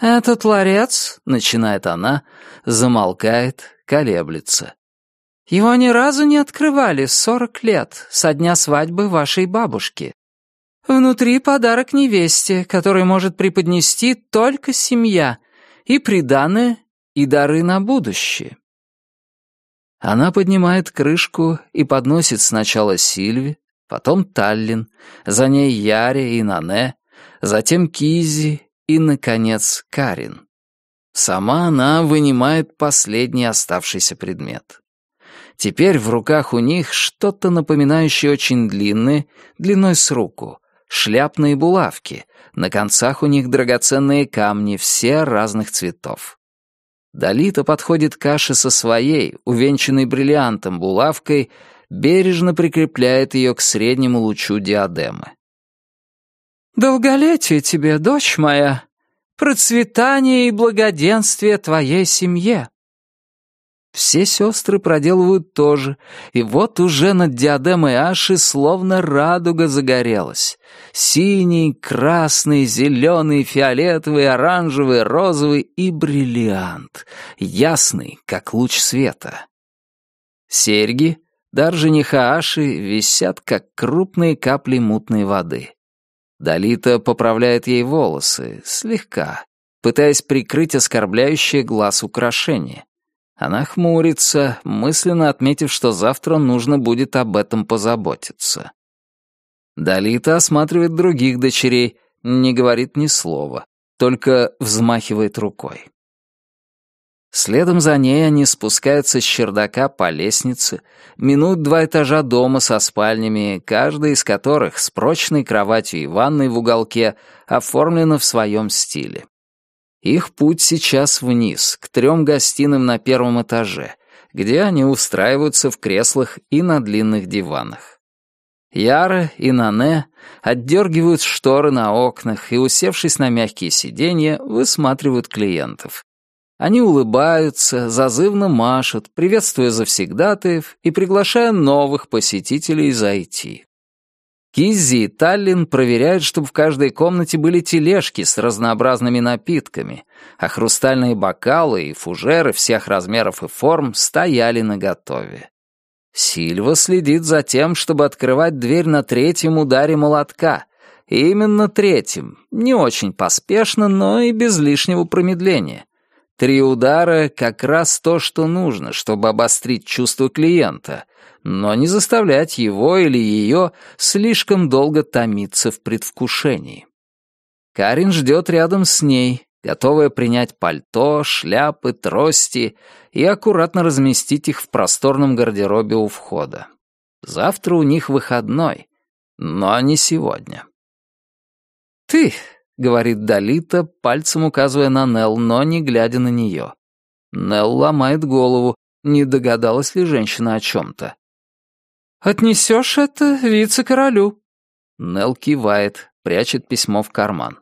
«Этот ларец», —
начинает она, замолкает, колеблется.
Его ни разу не открывали сорок лет, со дня свадьбы вашей бабушки. Внутри подарок невесте, который может преподнести только семья, и приданое, и дары на будущее.
Она поднимает крышку и подносит сначала Сильви, потом Таллин, за ней Яре и Нане, затем Кизи и, наконец, Карин. Сама она вынимает последний оставшийся предмет. Теперь в руках у них что-то напоминающее очень длинные, длиной с руку, шляпные булавки, на концах у них драгоценные камни, все разных цветов. Далита подходит к Аше со своей, увенчанной бриллиантом булавкой, бережно прикрепляет ее к среднему лучу диадемы.
«Долголетие тебе, дочь моя, процветание и благоденствие твоей семье».
Все сестры проделывают то же, и вот уже над диадемой Аши словно радуга загорелась. Синий, красный, зеленый, фиолетовый, оранжевый, розовый и бриллиант, ясный, как луч света. Серьги, дар жениха Аши, висят, как крупные капли мутной воды. Далита поправляет ей волосы, слегка, пытаясь прикрыть оскорбляющее глаз украшение. Она хмурится, мысленно отметив, что завтра нужно будет об этом позаботиться. Далита осматривает других дочерей, не говорит ни слова, только взмахивает рукой. Следом за ней они спускаются с чердака по лестнице, минут два этажа дома со спальнями, каждая из которых с прочной кроватью и ванной в уголке оформлена в своем стиле. Их путь сейчас вниз, к трем гостиным на первом этаже, где они устраиваются в креслах и на длинных диванах. Яра и Нане отдергивают шторы на окнах и, усевшись на мягкие сиденья, высматривают клиентов. Они улыбаются, зазывно машут, приветствуя завсегдатаев и приглашая новых посетителей зайти. Киззи и Таллин проверяют, чтобы в каждой комнате были тележки с разнообразными напитками, а хрустальные бокалы и фужеры всех размеров и форм стояли наготове. Сильва следит за тем, чтобы открывать дверь на третьем ударе молотка. именно третьем, не очень поспешно, но и без лишнего промедления. Три удара — как раз то, что нужно, чтобы обострить чувство клиента, но не заставлять его или ее слишком долго томиться в предвкушении. Карин ждет рядом с ней, готовая принять пальто, шляпы, трости и аккуратно разместить их в просторном гардеробе у входа. Завтра у них выходной, но не сегодня. «Ты говорит Далита, пальцем указывая на Нелл, но не глядя на нее. Нелл ломает голову, не догадалась ли женщина о чем-то. «Отнесешь это вице-королю». Нелл кивает, прячет письмо в карман.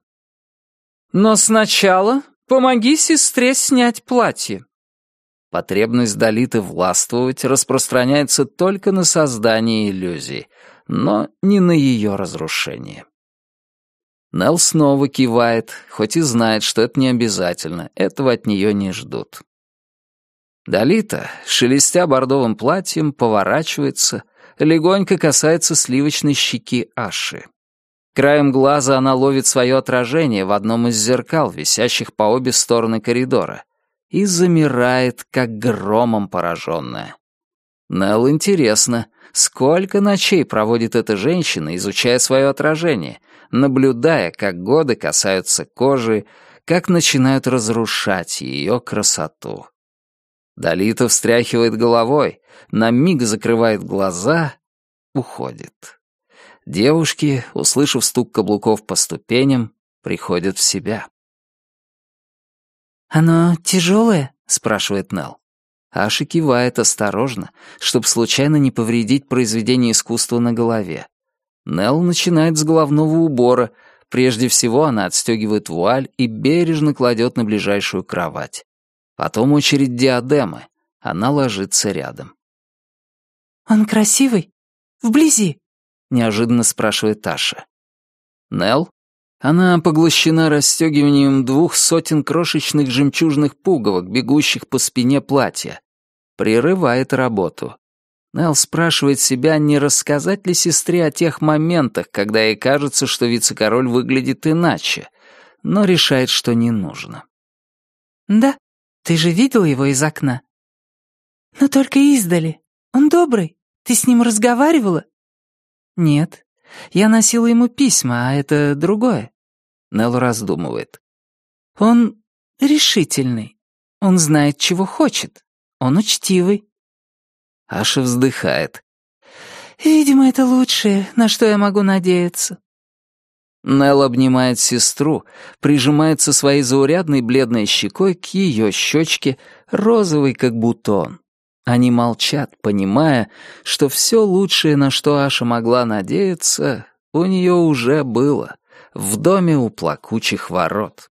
«Но сначала помоги сестре снять платье». Потребность Далиты властвовать распространяется только на создание иллюзий, но не на ее разрушение. Нелл снова кивает, хоть и знает, что это не обязательно, этого от нее не ждут. Далита, шелестя бордовым платьем, поворачивается, легонько касается сливочной щеки Аши. Краем глаза она ловит свое отражение в одном из зеркал, висящих по обе стороны коридора, и замирает, как громом пораженная. Нелл интересно, сколько ночей проводит эта женщина, изучая свое отражение, наблюдая, как годы касаются кожи, как начинают разрушать ее красоту. Далита встряхивает головой, на миг закрывает глаза, уходит. Девушки, услышав стук каблуков по ступеням, приходят в себя.
«Оно тяжелое?» — спрашивает
Нелл. Аша кивает осторожно, чтобы случайно не повредить произведение искусства на голове. Нелл начинает с головного убора. Прежде всего она отстегивает вуаль и бережно кладет на ближайшую кровать. Потом очередь диадемы. Она ложится рядом.
«Он красивый? Вблизи?»
— неожиданно спрашивает Таша. Нелл? Она поглощена расстегиванием двух сотен крошечных жемчужных пуговок, бегущих по спине платья. Прерывает работу.
Нелл спрашивает себя, не рассказать ли сестре о тех моментах, когда ей кажется, что вице-король выглядит иначе, но решает, что не нужно.
«Да, ты же видел его из окна?» «Но только издали. Он добрый. Ты с ним разговаривала?» «Нет. Я носила ему письма, а это другое».
Нелл раздумывает.
«Он решительный. Он знает, чего хочет. Он учтивый».
Аша вздыхает.
«Видимо, это лучшее, на что я могу надеяться».
Нелл обнимает сестру, прижимается своей заурядной бледной щекой к ее щечке, розовой, как бутон. Они молчат, понимая, что все лучшее, на что Аша могла надеяться, у нее уже было, в доме у плакучих ворот.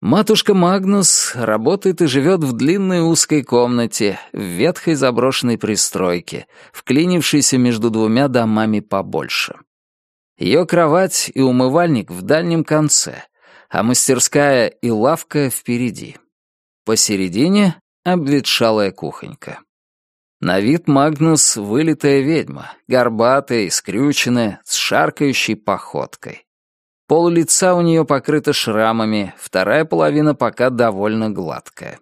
Матушка Магнус работает и живет в длинной узкой комнате, в ветхой заброшенной пристройке, вклинившейся между двумя домами побольше. Ее кровать и умывальник в дальнем конце, а мастерская и лавка впереди. Посередине — обветшалая кухонька. На вид Магнус — вылитая ведьма, горбатая скрюченная, с шаркающей походкой. Пол лица у нее покрыто шрамами, вторая половина пока довольно гладкая.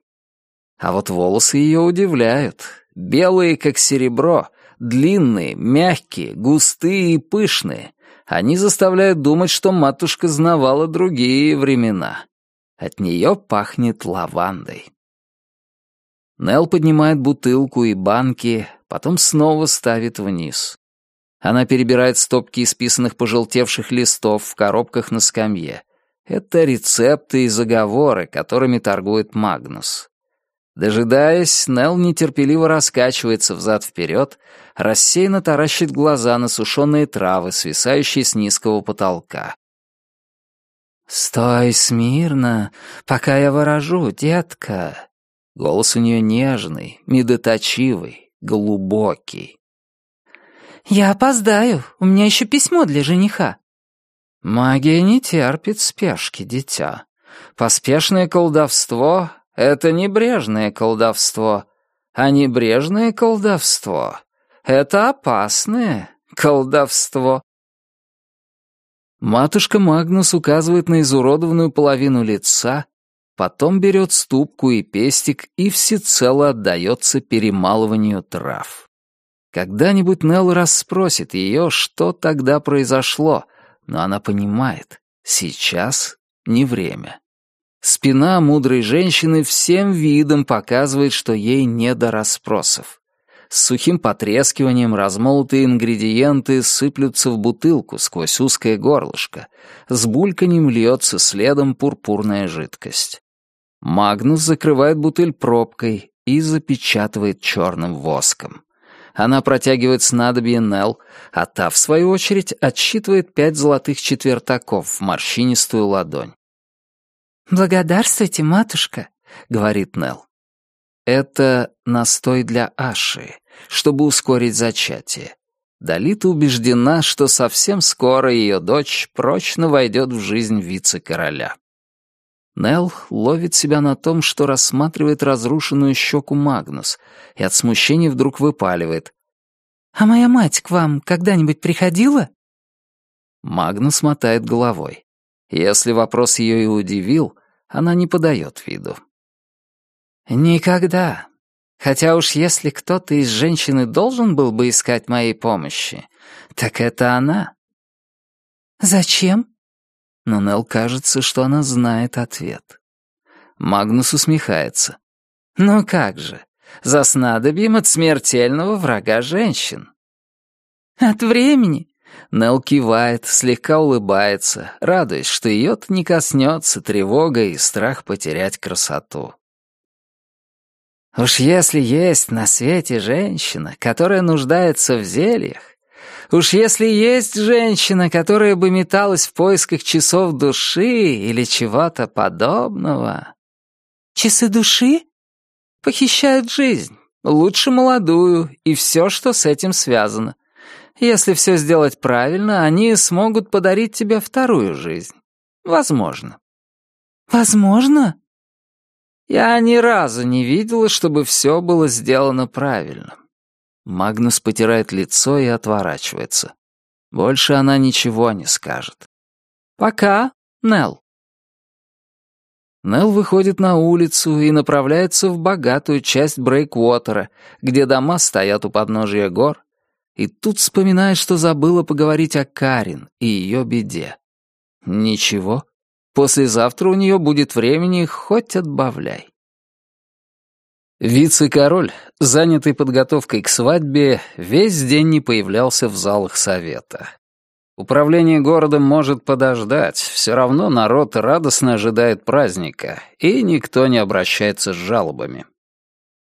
А вот волосы ее удивляют. Белые, как серебро, длинные, мягкие, густые и пышные. Они заставляют думать, что матушка знавала другие времена. От нее пахнет лавандой. Нел поднимает бутылку и банки, потом снова ставит вниз. Она перебирает стопки исписанных пожелтевших листов в коробках на скамье. Это рецепты и заговоры, которыми торгует Магнус. Дожидаясь, Нелл нетерпеливо раскачивается взад-вперед, рассеянно таращит глаза на сушеные травы, свисающие с низкого потолка. «Стой смирно, пока я ворожу, детка!» Голос у нее нежный, медоточивый, глубокий.
«Я опоздаю, у меня еще письмо для жениха».
«Магия не терпит спешки, дитя. Поспешное колдовство — это небрежное колдовство, а небрежное колдовство — это опасное колдовство». Матушка Магнус указывает на изуродованную половину лица, потом берет ступку и пестик и всецело отдается перемалыванию трав. Когда-нибудь Нелл расспросит ее, что тогда произошло, но она понимает, сейчас не время. Спина мудрой женщины всем видом показывает, что ей не до расспросов. С сухим потрескиванием размолотые ингредиенты сыплются в бутылку сквозь узкое горлышко. С бульканьем льется следом пурпурная жидкость. Магнус закрывает бутыль пробкой и запечатывает черным воском. Она протягивает снадобье Нелл, а та, в свою очередь, отсчитывает пять золотых четвертаков в морщинистую ладонь.
«Благодарствуйте, матушка», — говорит Нелл.
Это настой для Аши, чтобы ускорить зачатие. Далита убеждена, что совсем скоро ее дочь прочно войдет в жизнь вице-короля. Нелл ловит себя на том, что рассматривает разрушенную щеку Магнус, и от смущения вдруг выпаливает.
«А моя мать к вам когда-нибудь приходила?»
Магнус мотает головой. Если вопрос ее и удивил, она не подает виду.
«Никогда. Хотя уж если кто-то из женщины должен был бы искать моей помощи, так это она». «Зачем?»
Но Нел кажется, что она знает ответ. Магнус усмехается.
«Ну как же, за снадобьем от смертельного врага женщин». «От времени?»
Нел кивает, слегка улыбается, радуясь, что ее не коснется тревога и страх потерять красоту.
«Уж если есть на свете женщина, которая нуждается в зельях, Уж если есть женщина, которая бы металась в поисках часов души или чего-то подобного... Часы души? Похищают жизнь, лучше молодую и все, что с этим связано. Если все сделать правильно, они смогут подарить тебе вторую жизнь. Возможно. Возможно? Я ни разу не видела, чтобы все было сделано правильно.
Магнус потирает лицо и отворачивается. Больше она ничего не скажет.
«Пока, Нелл».
Нелл выходит на улицу и направляется в богатую часть Брейквотера, где дома стоят у подножия гор, и тут вспоминает, что забыла поговорить о Карин и ее беде. Ничего, послезавтра у нее будет времени хоть отбавляй. Вице-король, занятый подготовкой к свадьбе, весь день не появлялся в залах совета. Управление городом может подождать, все равно народ радостно ожидает праздника, и никто не обращается с жалобами.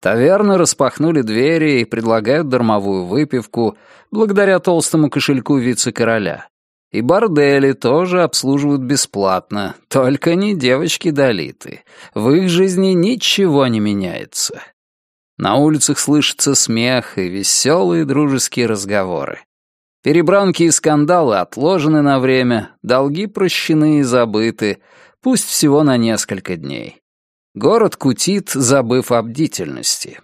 Таверны распахнули двери и предлагают дармовую выпивку благодаря толстому кошельку вице-короля. И бордели тоже обслуживают бесплатно, только не девочки-долиты. В их жизни ничего не меняется. На улицах слышится смех и веселые дружеские разговоры. Перебранки и скандалы отложены на время, долги прощены и забыты, пусть всего на несколько дней. Город кутит, забыв о бдительности.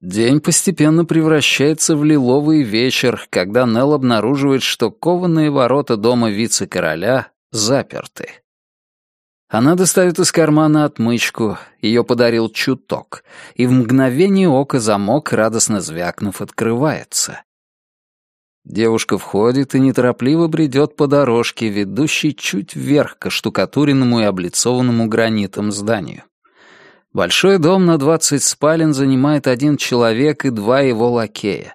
День постепенно превращается в лиловый вечер, когда Нелл обнаруживает, что кованые ворота дома вице-короля заперты. Она достает из кармана отмычку, ее подарил чуток, и в мгновение ока замок, радостно звякнув, открывается. Девушка входит и неторопливо бредет по дорожке, ведущей чуть вверх к штукатуренному и облицованному гранитом зданию. Большой дом на двадцать спален занимает один человек и два его лакея.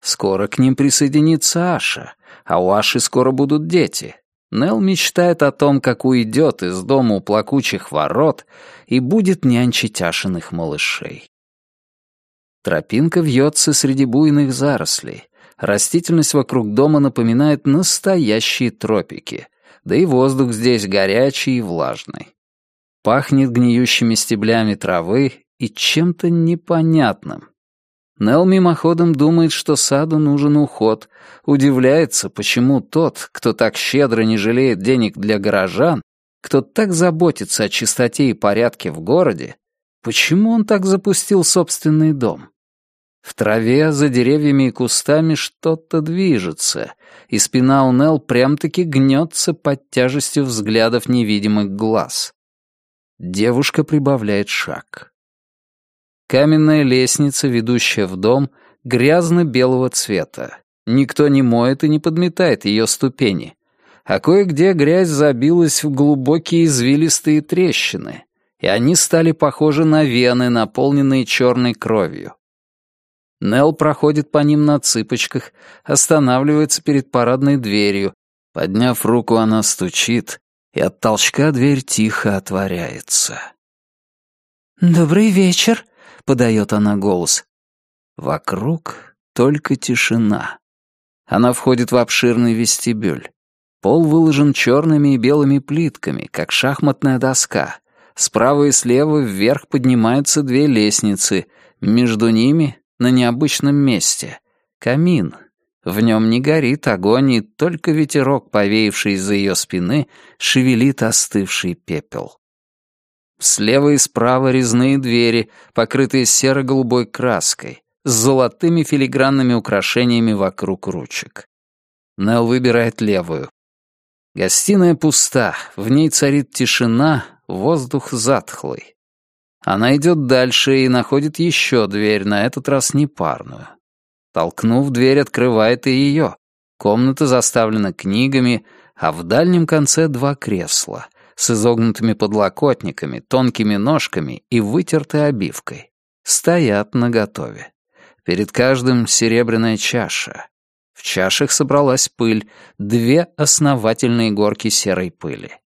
Скоро к ним присоединится Аша, а у Аши скоро будут дети. Нел мечтает о том, как уйдет из дома у плакучих ворот и будет нянчить Ашиных малышей. Тропинка вьется среди буйных зарослей. Растительность вокруг дома напоминает настоящие тропики, да и воздух здесь горячий и влажный. Пахнет гниющими стеблями травы и чем-то непонятным. Нел мимоходом думает, что саду нужен уход, удивляется, почему тот, кто так щедро не жалеет денег для горожан, кто так заботится о чистоте и порядке в городе, почему он так запустил собственный дом? В траве, за деревьями и кустами что-то движется, и спина у Нел прям-таки гнется под тяжестью взглядов невидимых глаз. Девушка прибавляет шаг. Каменная лестница, ведущая в дом, грязно-белого цвета. Никто не моет и не подметает ее ступени. А кое-где грязь забилась в глубокие извилистые трещины, и они стали похожи на вены, наполненные черной кровью. Нел проходит по ним на цыпочках, останавливается перед парадной дверью. Подняв руку, она стучит, и от толчка дверь тихо отворяется.
«Добрый вечер», — подает она голос.
Вокруг только тишина. Она входит в обширный вестибюль. Пол выложен черными и белыми плитками, как шахматная доска. Справа и слева вверх поднимаются две лестницы. Между ними, на необычном месте, камин, в нем не горит огонь, и только ветерок, повеявший из-за ее спины, шевелит остывший пепел. Слева и справа резные двери, покрытые серо-голубой краской, с золотыми филигранными украшениями вокруг ручек. Нел выбирает левую. Гостиная пуста, в ней царит тишина, воздух затхлый. Она идет дальше и находит еще дверь, на этот раз непарную. Толкнув дверь, открывает и ее. Комната заставлена книгами, а в дальнем конце два кресла с изогнутыми подлокотниками, тонкими ножками и вытертой обивкой. Стоят наготове. Перед каждым серебряная чаша. В чашах собралась пыль, две основательные горки серой пыли.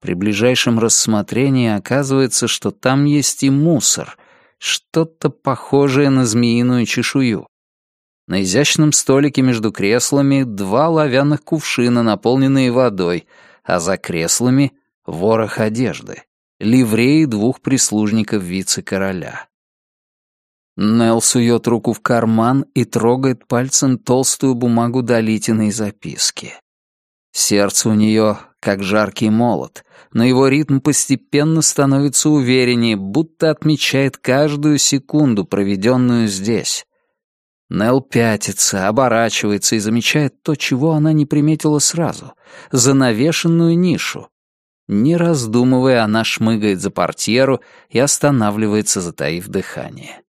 При ближайшем рассмотрении оказывается, что там есть и мусор, что-то похожее на змеиную чешую. На изящном столике между креслами два лавяных кувшина, наполненные водой, а за креслами — ворох одежды, ливреи двух прислужников вице-короля. Нелл сует руку в карман и трогает пальцем толстую бумагу Долитиной записки. Сердце у нее как жаркий молот, но его ритм постепенно становится увереннее, будто отмечает каждую секунду, проведенную здесь. Нел пятится, оборачивается и замечает то, чего она не приметила сразу — занавешенную нишу. Не раздумывая, она шмыгает за портьеру и останавливается, затаив дыхание.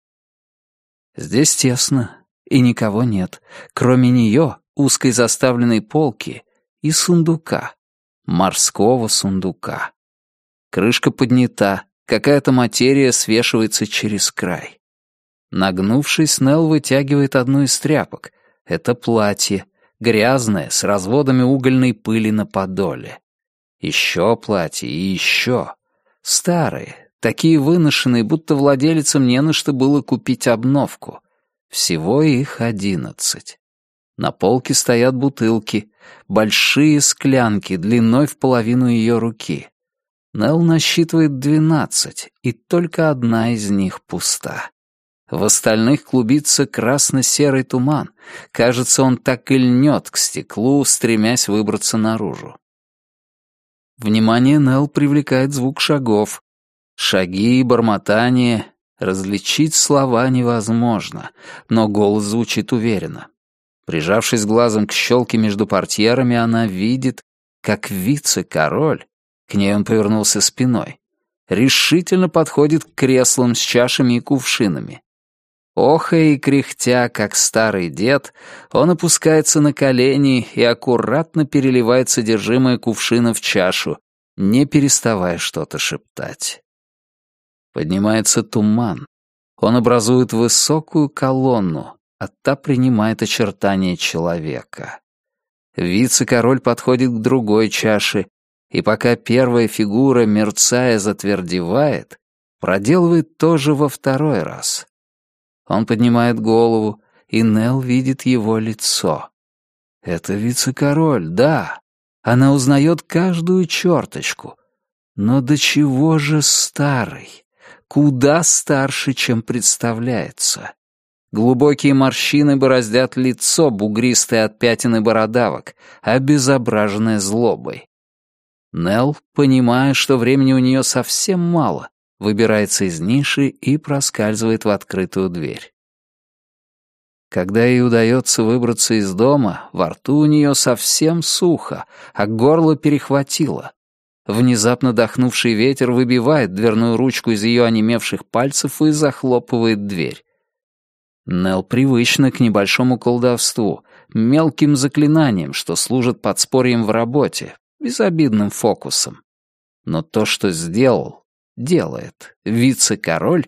Здесь тесно, и никого нет, кроме нее, узкой заставленной полки и сундука, морского сундука. Крышка поднята, какая-то материя свешивается через край. Нагнувшись, Нелл вытягивает одну из тряпок. Это платье, грязное, с разводами угольной пыли на подоле. Еще платье и еще. Старые, такие выношенные, будто владелицам не на что было купить обновку. Всего их одиннадцать. На полке стоят бутылки, большие склянки длиной в половину ее руки. Нелл насчитывает двенадцать, и только одна из них пуста. В остальных клубится красно-серый туман. Кажется, он так и льнет к стеклу, стремясь выбраться наружу. Внимание Нелл привлекает звук шагов. Шаги бормотание. Различить слова невозможно, но голос звучит уверенно. Прижавшись глазом к щелке между портьерами, она видит, как вице-король, к ней он повернулся спиной, решительно подходит к креслам с чашами и кувшинами. Охая и кряхтя, как старый дед, он опускается на колени и аккуратно переливает содержимое кувшина в чашу, не переставая что-то шептать. Поднимается туман. Он образует высокую колонну, а та принимает очертания человека. Вице-король подходит к другой чаше, и пока первая фигура, мерцая, затвердевает, проделывает то же во второй раз. Он поднимает голову, и Нел видит его лицо. Это вице-король, да. Она узнает каждую черточку. Но до чего же старый? Куда старше, чем представляется. Глубокие морщины бороздят лицо, бугристое от пятен и бородавок, обезображенное злобой. Нел, понимая, что времени у нее совсем мало, выбирается из ниши и проскальзывает в открытую дверь. Когда ей удается выбраться из дома, во рту у нее совсем сухо, а горло перехватило. Внезапно дохнувший ветер выбивает дверную ручку из ее онемевших пальцев и захлопывает дверь. Нел привычна к небольшому колдовству, мелким заклинаниям, что служат подспорьем в работе, безобидным фокусом. Но то, что сделал, делает вице-король,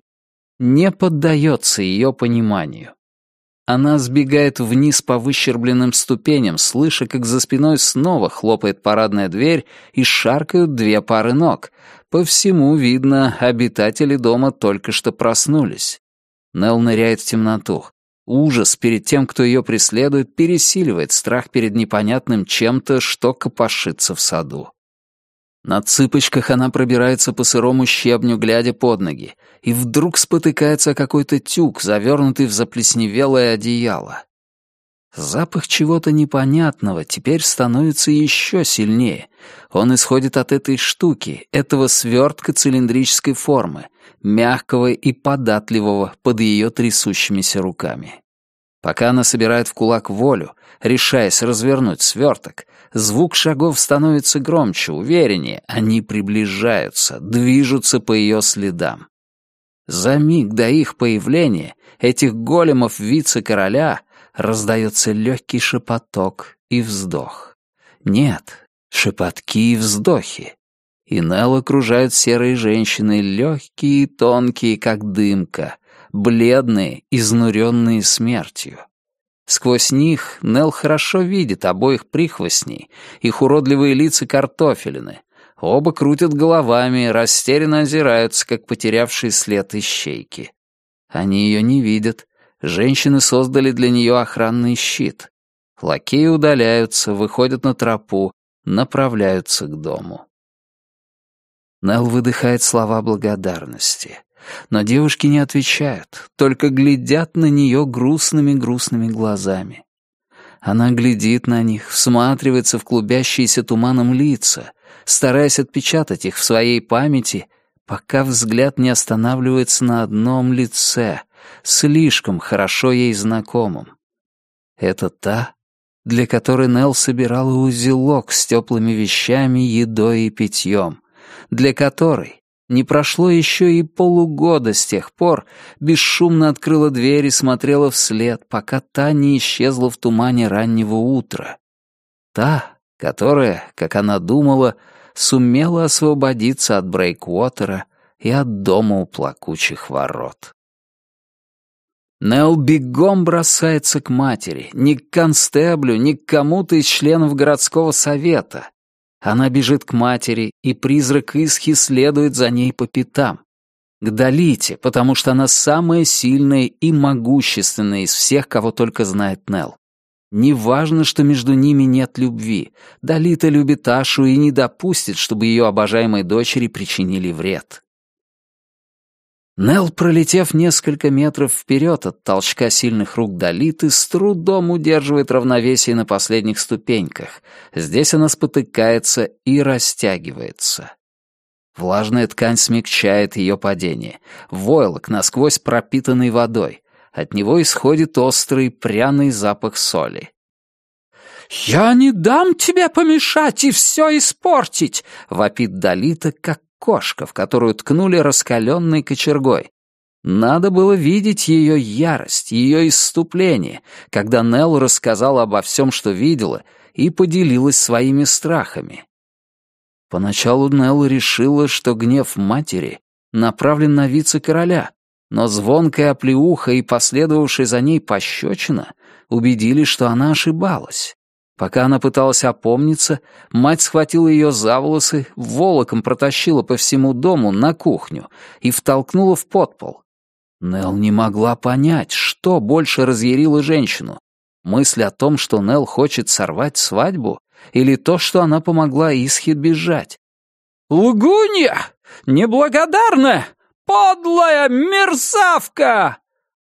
не поддается ее пониманию. Она сбегает вниз по выщербленным ступеням, слыша, как за спиной снова хлопает парадная дверь и шаркают две пары ног. По всему видно, обитатели дома только что проснулись. Нел ныряет в темноту. Ужас перед тем, кто ее преследует, пересиливает страх перед непонятным чем-то, что копошится в саду. На цыпочках она пробирается по сырому щебню, глядя под ноги, и вдруг спотыкается о какой-то тюк, завернутый в заплесневелое одеяло. Запах чего-то непонятного теперь становится еще сильнее. Он исходит от этой штуки, этого свертка цилиндрической формы, мягкого и податливого под ее трясущимися руками. Пока она собирает в кулак волю, решаясь развернуть сверток, звук шагов становится громче, увереннее, они приближаются, движутся по ее следам. За миг до их появления, этих големов вице-короля, раздается легкий шепоток и вздох. Нет, шепотки и вздохи. И Нелл окружают серые женщины, легкие и тонкие, как дымка, бледные, изнуренные смертью. Сквозь них Нел хорошо видит обоих прихвостней, их уродливые лица картофелины. Оба крутят головами, растерянно озираются, как потерявшие след ищейки. Они ее не видят. Женщины создали для нее охранный щит. Лакеи удаляются, выходят на тропу, направляются к дому. Нел выдыхает слова благодарности. Но девушки не отвечают, только глядят на нее грустными-грустными глазами. Она глядит на них, всматривается в клубящиеся туманом лица, стараясь отпечатать их в своей памяти, пока взгляд не останавливается на одном лице,
слишком хорошо ей знакомым. Это та, для которой Нелл собирала узелок с теплыми вещами, едой и питьем, для которой не прошло еще и полугода с тех пор, бесшумно открыла дверь и смотрела вслед, пока та не исчезла в тумане раннего утра. Та, которая, как она думала, сумела освободиться от Брейквотера и от дома у плакучих ворот. Нел бегом бросается к матери, не к констеблю, не к кому-то из членов городского совета. Она бежит к матери, и призрак Исхи следует за ней по пятам. К Далите, потому что она самая сильная и могущественная из всех, кого только знает Нел. Неважно, что между ними нет любви. Далита любит Ашу и не допустит, чтобы ее обожаемой дочери причинили вред. Нел, пролетев несколько метров вперед от толчка сильных рук Далиты, с трудом удерживает равновесие на последних ступеньках. Здесь она спотыкается и растягивается. Влажная ткань смягчает ее падение. Войлок насквозь пропитанный водой. От него исходит острый пряный запах соли. «Я не дам тебе помешать и все испортить!» — вопит Далита, как кошка, в которую ткнули раскаленной кочергой. Надо было видеть ее ярость, ее исступление, когда Нелл рассказала обо всем, что видела, и поделилась своими страхами. Поначалу Нелл решила, что гнев матери направлен на вице-короля, но звонкая оплеуха и последовавшая за ней пощечина убедили, что она ошибалась. Пока она пыталась опомниться, мать схватила ее за волосы, волоком протащила по всему дому на кухню и втолкнула в подпол. Нел не могла понять, что больше разъярило женщину. Мысль о том, что Нел хочет сорвать свадьбу, или то, что она помогла Исхит бежать. «Лгунья! Неблагодарная! «Подлая мерзавка!»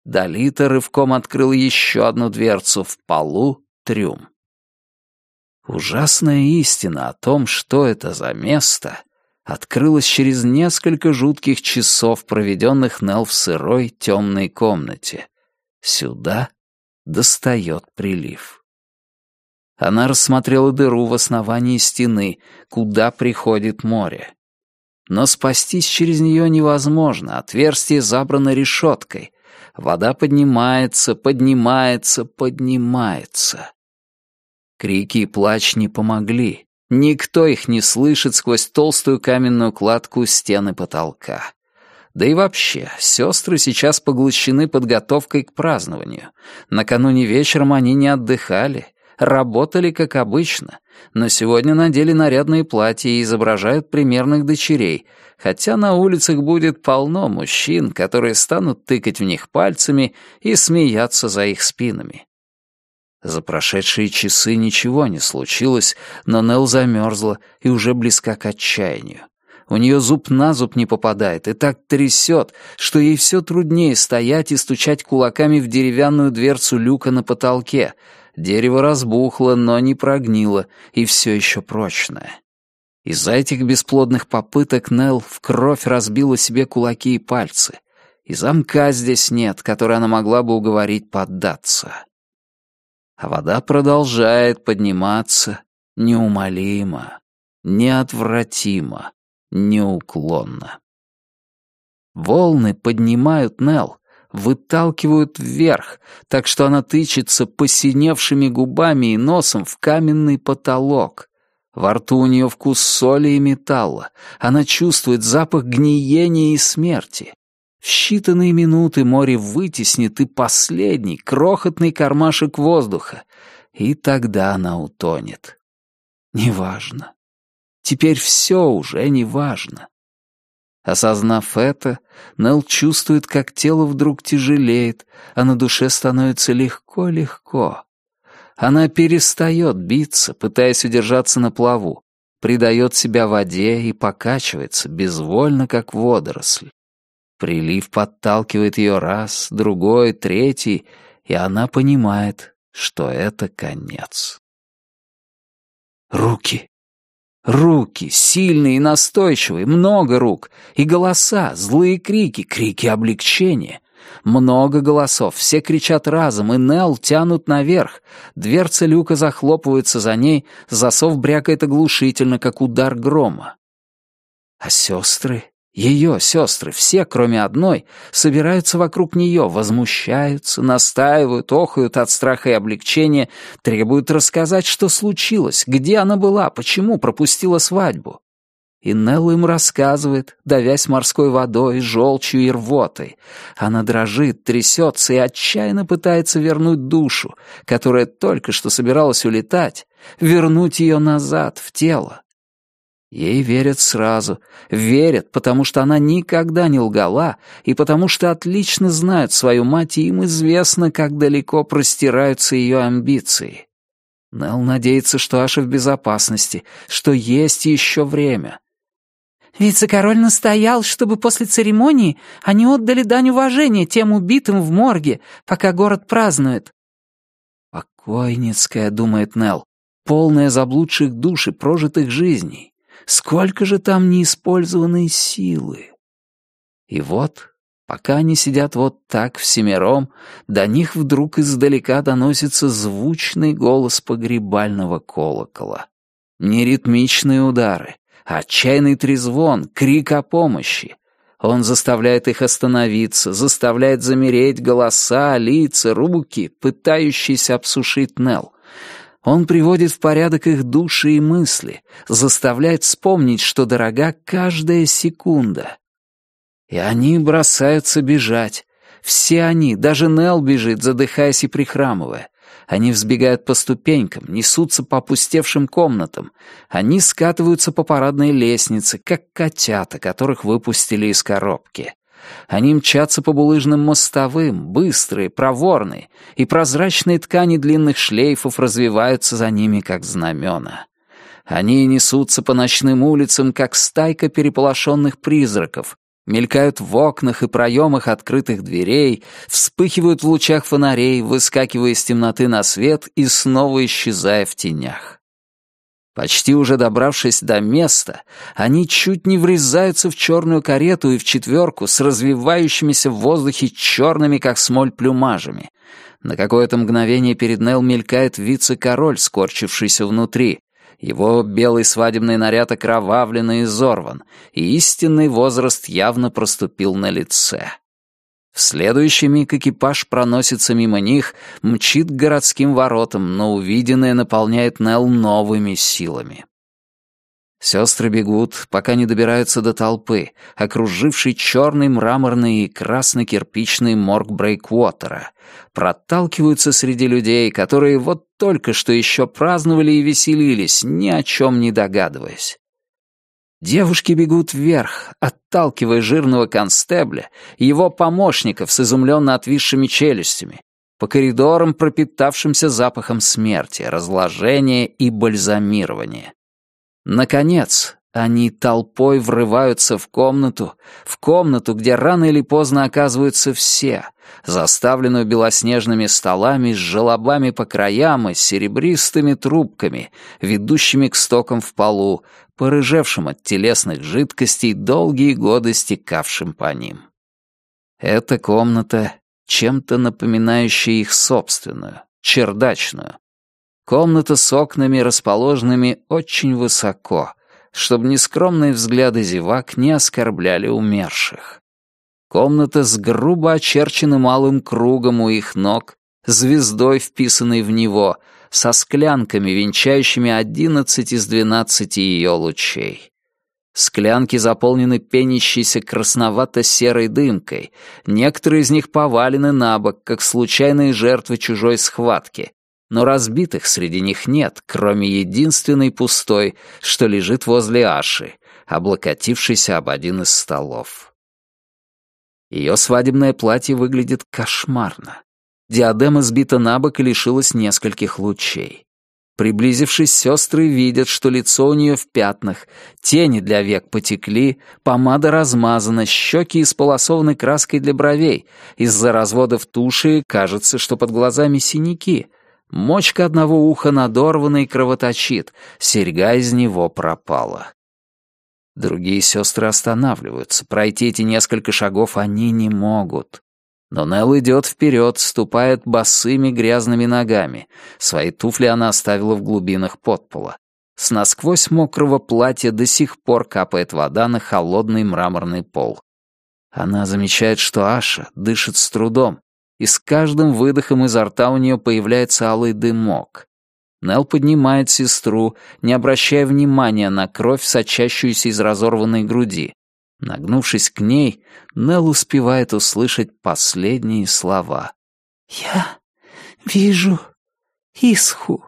Далита рывком открыл еще одну дверцу в полу трюм. Ужасная истина о том, что это за место, открылась через несколько жутких часов, проведенных Нел в сырой темной комнате. Сюда достает прилив. Она рассмотрела дыру в основании стены, куда приходит море. Но спастись через нее невозможно, отверстие забрано решеткой. Вода поднимается, поднимается, поднимается. Крики и плач не помогли. Никто их не слышит сквозь толстую каменную кладку стены потолка. Да и вообще, сестры сейчас поглощены подготовкой к празднованию. Накануне вечером они не отдыхали, работали как обычно, но сегодня надели нарядные платья и изображают примерных дочерей, хотя на улицах будет полно мужчин, которые станут тыкать в них пальцами и смеяться за их спинами. За прошедшие часы ничего не случилось, но Нелл замерзла и уже близка к отчаянию. У нее зуб на зуб не попадает и так трясет, что ей все труднее стоять и стучать кулаками в деревянную дверцу люка на потолке, Дерево разбухло, но не прогнило и все еще прочное. Из-за этих бесплодных попыток Нелл в кровь разбила себе кулаки и пальцы. И замка здесь нет, который она могла бы уговорить поддаться. А вода продолжает подниматься неумолимо, неотвратимо, неуклонно. Волны поднимают Нелл, выталкивают вверх, так что она тычется посиневшими губами и носом в каменный потолок. Во рту у нее вкус соли и металла. Она чувствует запах гниения и смерти. В считанные минуты море вытеснит и последний, крохотный кармашек воздуха, и тогда она утонет. Неважно. Теперь все уже неважно. Осознав это, Нелл чувствует, как тело вдруг тяжелеет, а на душе становится легко-легко. Она перестает биться, пытаясь удержаться на плаву, придает себя воде и покачивается, безвольно, как водоросль. Прилив подталкивает ее раз, другой, третий, и она понимает, что это конец. Руки. Руки, сильные и настойчивые, много рук, и голоса, злые крики, крики облегчения.
Много голосов, все кричат разом, и Нелл тянут наверх. Дверца люка захлопывается за ней, засов брякает оглушительно, как удар грома. А сестры, ее сестры, все, кроме одной, собираются вокруг нее, возмущаются, настаивают, охают от страха и облегчения, требуют рассказать, что случилось, где она была, почему пропустила свадьбу. И Нелла им рассказывает, давясь морской водой, желчью и рвотой. Она дрожит, трясется и отчаянно пытается вернуть душу, которая только что собиралась улетать, вернуть ее назад, в тело. Ей верят сразу, верят, потому что она никогда не лгала, и потому что отлично знают свою мать, и им известно, как далеко простираются ее амбиции. Нелл надеется, что Аша в безопасности, что есть еще время.
Вице-король настоял, чтобы после церемонии они отдали дань уважения тем убитым в морге, пока город празднует.
«Покойницкая», — думает Нелл, полная заблудших душ и прожитых жизней. Сколько же там неиспользованной силы? И вот, пока они сидят вот так всемиром, до них вдруг издалека доносится звучный голос погребального колокола. Неритмичные удары, Отчаянный трезвон, крик о помощи. Он заставляет их остановиться, заставляет замереть голоса, лица, руки, пытающиеся обсушить Нел. Он приводит в порядок их души и мысли, заставляет вспомнить, что дорога каждая секунда. И они бросаются бежать. Все они, даже Нел бежит, задыхаясь и прихрамывая. Они взбегают по ступенькам, несутся по опустевшим комнатам. Они скатываются по парадной лестнице, как котята, которых выпустили из коробки. Они мчатся по булыжным мостовым, быстрые, проворные, и прозрачные ткани длинных шлейфов развиваются за ними, как знамена. Они несутся по ночным улицам, как стайка переполошенных призраков, мелькают в окнах и проемах открытых дверей, вспыхивают в лучах фонарей, выскакивая из темноты на свет и снова исчезая в тенях. Почти уже добравшись до места, они чуть не врезаются в черную карету и в четверку с развивающимися в воздухе черными, как смоль, плюмажами. На какое-то мгновение перед Нел мелькает вице-король, скорчившийся внутри, его белый свадебный наряд окровавлен и изорван, и истинный возраст явно проступил на лице. В следующий миг экипаж проносится мимо них, мчит к городским воротам, но увиденное наполняет Нелл новыми силами. Сестры бегут, пока не добираются до толпы, окружившей черный мраморный и красно-кирпичный морг Брейквотера, проталкиваются среди людей, которые вот только что еще праздновали и веселились, ни о чем не догадываясь. Девушки бегут вверх, отталкивая жирного констебля его помощников с изумленно отвисшими челюстями, по коридорам, пропитавшимся запахом смерти, разложения и бальзамирования. Наконец, они толпой врываются в комнату, в комнату, где рано или поздно оказываются все, заставленную белоснежными столами с желобами по краям и серебристыми трубками, ведущими к стокам в полу, порыжевшим от телесных жидкостей, долгие годы стекавшим по ним. Эта комната чем-то напоминающая их собственную, чердачную, Комната с окнами, расположенными очень высоко, чтобы нескромные взгляды зевак не оскорбляли умерших. Комната с грубо очерченным малым кругом у их ног, звездой, вписанной в него, со склянками, венчающими одиннадцать из двенадцати ее лучей. Склянки заполнены пенящейся красновато-серой дымкой, некоторые из них повалены на бок, как случайные жертвы чужой схватки, но разбитых среди них нет, кроме единственной пустой, что лежит возле Аши, облокотившейся об один из столов. Ее свадебное платье выглядит кошмарно. Диадема сбита на бок и лишилась нескольких лучей. Приблизившись, сестры видят, что лицо у нее в пятнах, тени для век потекли, помада размазана, щеки исполосованы краской для бровей. Из-за разводов туши кажется, что под глазами синяки, Мочка одного уха надорвана и кровоточит, серьга из него пропала. Другие сестры останавливаются, пройти эти несколько шагов они не могут. Но Нелл идет вперед, ступает босыми грязными ногами. Свои туфли она оставила в глубинах подпола. С насквозь мокрого платья до сих пор капает вода на холодный мраморный пол. Она замечает, что Аша дышит с трудом, и с каждым выдохом изо рта у нее появляется алый дымок. Нел поднимает сестру, не обращая внимания на кровь, сочащуюся из разорванной груди. Нагнувшись к ней, Нел успевает услышать последние слова.
«Я вижу Исху».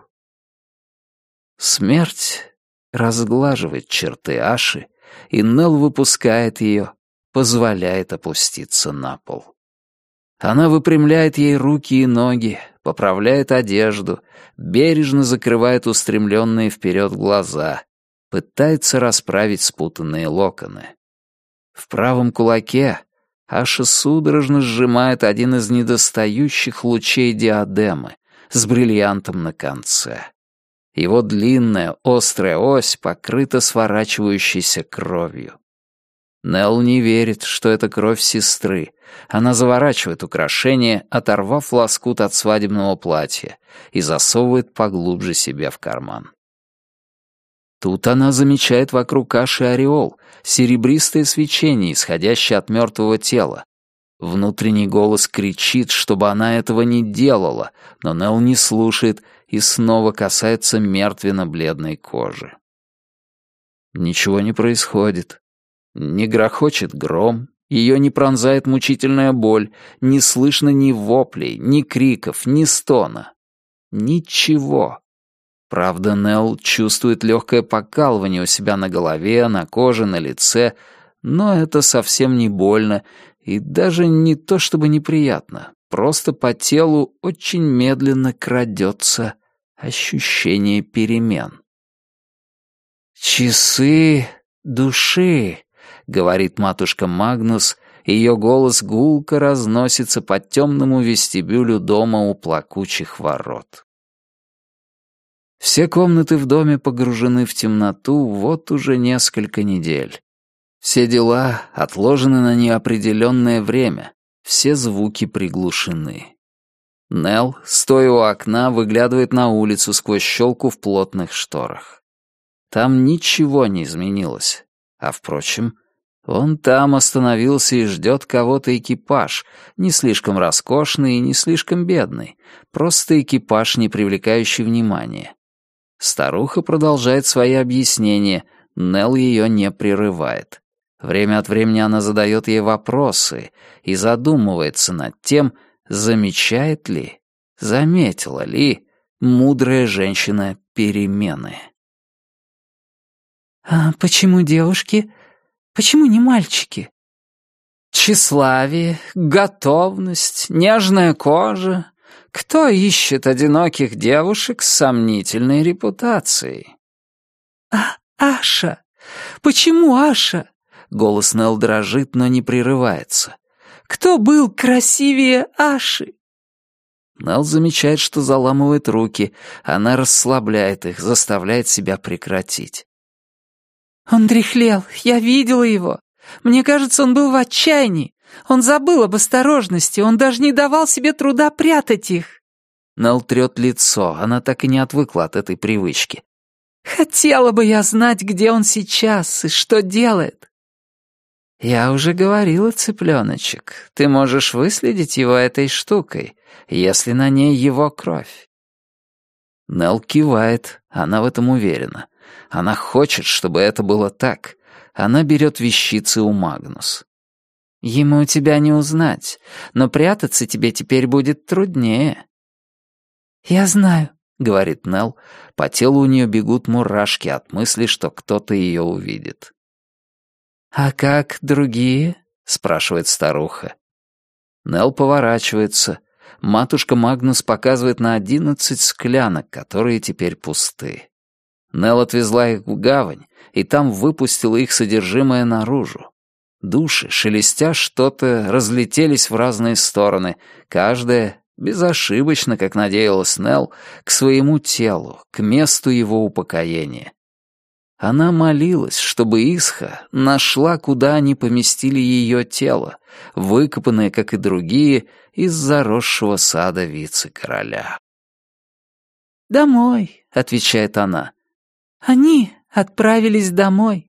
Смерть разглаживает черты Аши, и Нел выпускает ее, позволяет опуститься на пол. Она выпрямляет ей руки и ноги, поправляет одежду, бережно закрывает устремленные вперед глаза, пытается расправить спутанные локоны. В правом кулаке Аша судорожно сжимает один из недостающих лучей диадемы с бриллиантом на конце. Его длинная, острая ось покрыта сворачивающейся кровью. Нелл не верит, что это кровь сестры. Она заворачивает украшение, оторвав лоскут от свадебного платья, и засовывает поглубже себе в карман. Тут она замечает вокруг каши ореол, серебристое свечение, исходящее от мертвого тела. Внутренний голос кричит, чтобы она этого не делала, но Нелл не слушает и снова касается мертвенно-бледной кожи. Ничего не происходит. Не грохочет гром, ее не пронзает мучительная боль, не слышно ни воплей, ни криков, ни стона. Ничего. Правда, Нелл чувствует легкое покалывание у себя на голове, на коже, на лице, но это совсем не больно и даже не то чтобы неприятно. Просто по телу очень медленно крадется ощущение перемен. «Часы души», — говорит матушка Магнус, и ее голос гулко разносится по темному вестибюлю дома у плакучих ворот. Все комнаты в доме погружены в темноту вот уже несколько недель. Все дела отложены на неопределенное время, все звуки приглушены. Нел, стоя у окна, выглядывает на улицу сквозь щелку в плотных шторах. Там ничего не изменилось. А, впрочем, он там остановился и ждет кого-то экипаж, не слишком роскошный и не слишком бедный, просто экипаж, не привлекающий внимания. Старуха продолжает свои объяснения, Нел ее не прерывает. Время от времени она задает ей вопросы и задумывается над тем, замечает ли, заметила ли мудрая женщина перемены.
«А почему девушки? Почему не мальчики?»
«Тщеславие, готовность, нежная кожа. Кто ищет одиноких девушек с сомнительной репутацией?»
«А Аша? Почему Аша?»
Голос Нел дрожит, но не прерывается.
«Кто был красивее Аши?»
Нел замечает, что заламывает руки. Она расслабляет их, заставляет себя прекратить.
«Он дряхлел. Я видела его. Мне кажется, он был в отчаянии. Он забыл об осторожности. Он даже не давал себе труда прятать их».
Нел трет лицо. Она так и не отвыкла от этой привычки.
«Хотела бы я знать, где он сейчас и что делает.
«Я уже говорила, цыпленочек, ты можешь выследить его этой штукой, если на ней его кровь».
Нел кивает, она в этом уверена. Она хочет, чтобы это было так. Она берет вещицы у Магнус.
«Ему тебя не узнать, но прятаться тебе теперь будет труднее».
«Я знаю», —
говорит Нел. По телу у нее бегут мурашки от мысли, что кто-то ее увидит.
«А как другие?» — спрашивает старуха.
Нел поворачивается. Матушка Магнус показывает на одиннадцать склянок, которые теперь пусты. Нел отвезла их в гавань, и там выпустила их содержимое наружу. Души, шелестя что-то, разлетелись в разные стороны, каждая, безошибочно, как надеялась Нел, к своему телу, к месту его упокоения. Она молилась, чтобы Исха нашла, куда они поместили ее тело, выкопанное, как и другие, из заросшего сада вице-короля.
«Домой», — отвечает она. «Они отправились домой».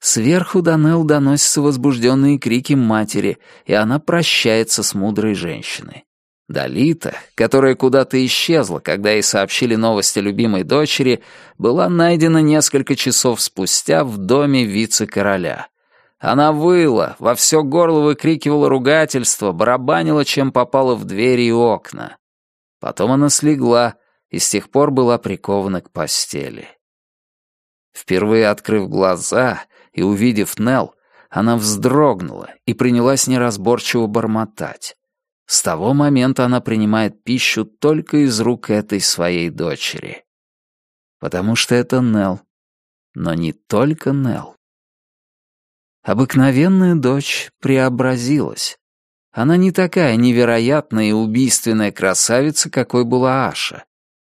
Сверху до Нелл доносятся возбужденные крики матери, и она прощается с мудрой женщиной. Далита, которая куда-то исчезла, когда ей сообщили новости любимой дочери, была найдена несколько часов спустя в доме вице-короля. Она выла, во все горло выкрикивала ругательство, барабанила, чем попала в двери и окна. Потом она слегла и с тех пор была прикована к постели. Впервые открыв глаза и увидев Нелл, она вздрогнула и принялась неразборчиво бормотать. С того момента она принимает пищу только из рук этой своей дочери. Потому что это Нел. Но не только Нел. Обыкновенная дочь преобразилась. Она не такая невероятная и убийственная красавица, какой была Аша.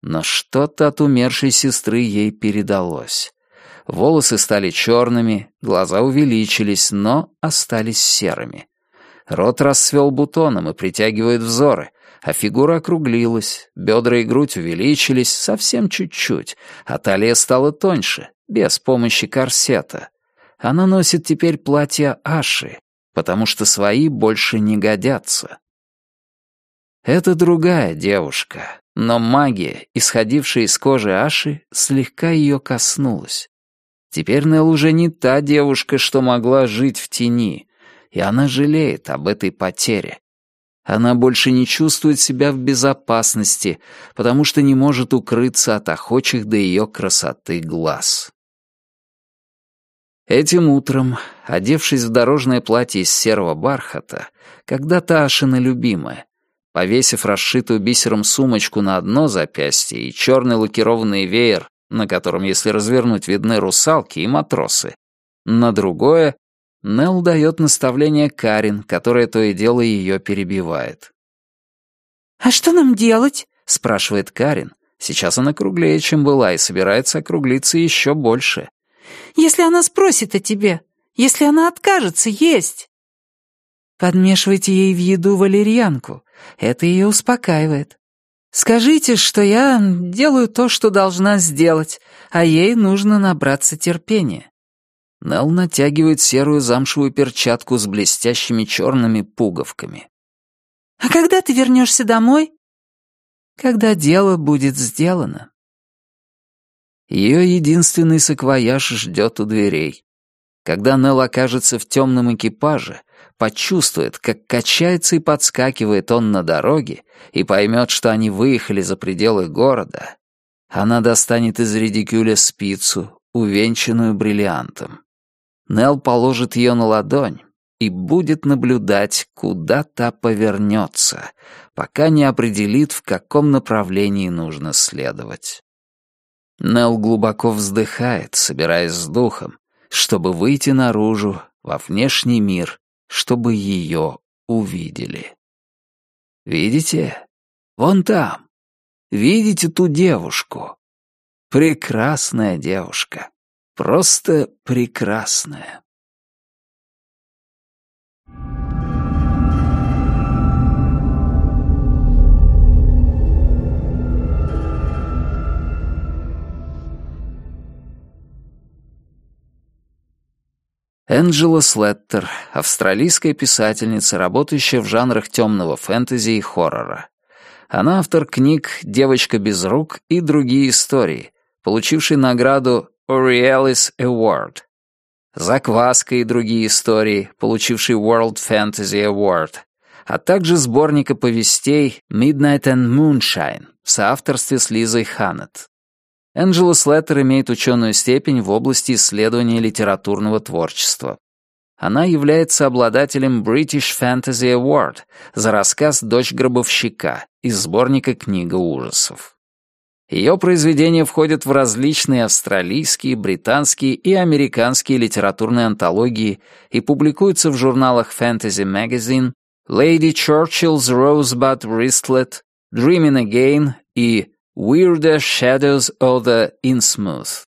Но что-то от умершей сестры ей передалось. Волосы стали черными, глаза увеличились, но остались серыми. Рот расцвел бутоном и притягивает взоры, а фигура округлилась, бедра и грудь увеличились совсем чуть-чуть, а талия стала тоньше, без помощи корсета. Она носит теперь платье Аши, потому что свои больше не годятся. Это другая девушка, но магия, исходившая из кожи Аши, слегка ее коснулась. Теперь Нел уже не та девушка, что могла жить в тени, и она жалеет об этой потере. Она больше не чувствует себя в безопасности, потому что не может укрыться от охочих до ее красоты глаз. Этим утром, одевшись в дорожное платье из серого бархата, когда-то Ашина любимая, повесив расшитую бисером сумочку на одно запястье и черный лакированный веер, на котором, если развернуть, видны русалки и матросы, на другое Нелл дает наставление Карин, которая то и дело ее перебивает.
«А что нам делать?»
— спрашивает Карин. Сейчас она круглее, чем была, и собирается округлиться еще больше.
«Если она спросит о тебе, если она откажется есть?» «Подмешивайте ей в еду валерьянку. Это ее успокаивает. Скажите, что я делаю то, что должна сделать, а ей нужно набраться терпения.
Нелл натягивает серую замшевую перчатку с блестящими черными пуговками.
«А когда ты вернешься домой?»
«Когда дело будет сделано». Ее единственный саквояж ждет у дверей. Когда Нелл окажется в темном экипаже, почувствует, как качается и подскакивает он на дороге, и поймет, что они выехали за пределы города, она достанет из редикюля спицу, увенчанную бриллиантом. Нел положит ее на ладонь и будет наблюдать, куда та повернется, пока не определит, в каком направлении нужно следовать. Нел глубоко вздыхает, собираясь с духом, чтобы выйти наружу, во внешний мир, чтобы ее увидели. Видите? Вон там. Видите ту девушку? Прекрасная девушка. Просто прекрасная. Энджела Слеттер, австралийская писательница, работающая в жанрах темного фэнтези и хоррора. Она автор книг «Девочка без рук» и другие истории, получившей награду Aurealis Award. Закваска и другие истории, получившие World Fantasy Award, а также сборника повестей Midnight and Moonshine в соавторстве с Лизой Ханнет. Энджела Слеттер имеет ученую степень в области исследования литературного творчества. Она является обладателем British Fantasy Award за рассказ «Дочь гробовщика» из сборника «Книга ужасов». Ее произведения входят в различные австралийские, британские и американские литературные антологии и публикуются в журналах Fantasy Magazine, Lady Churchill's Rosebud Wristlet, Dreaming Again и Weirder Shadows of the Innsmouth.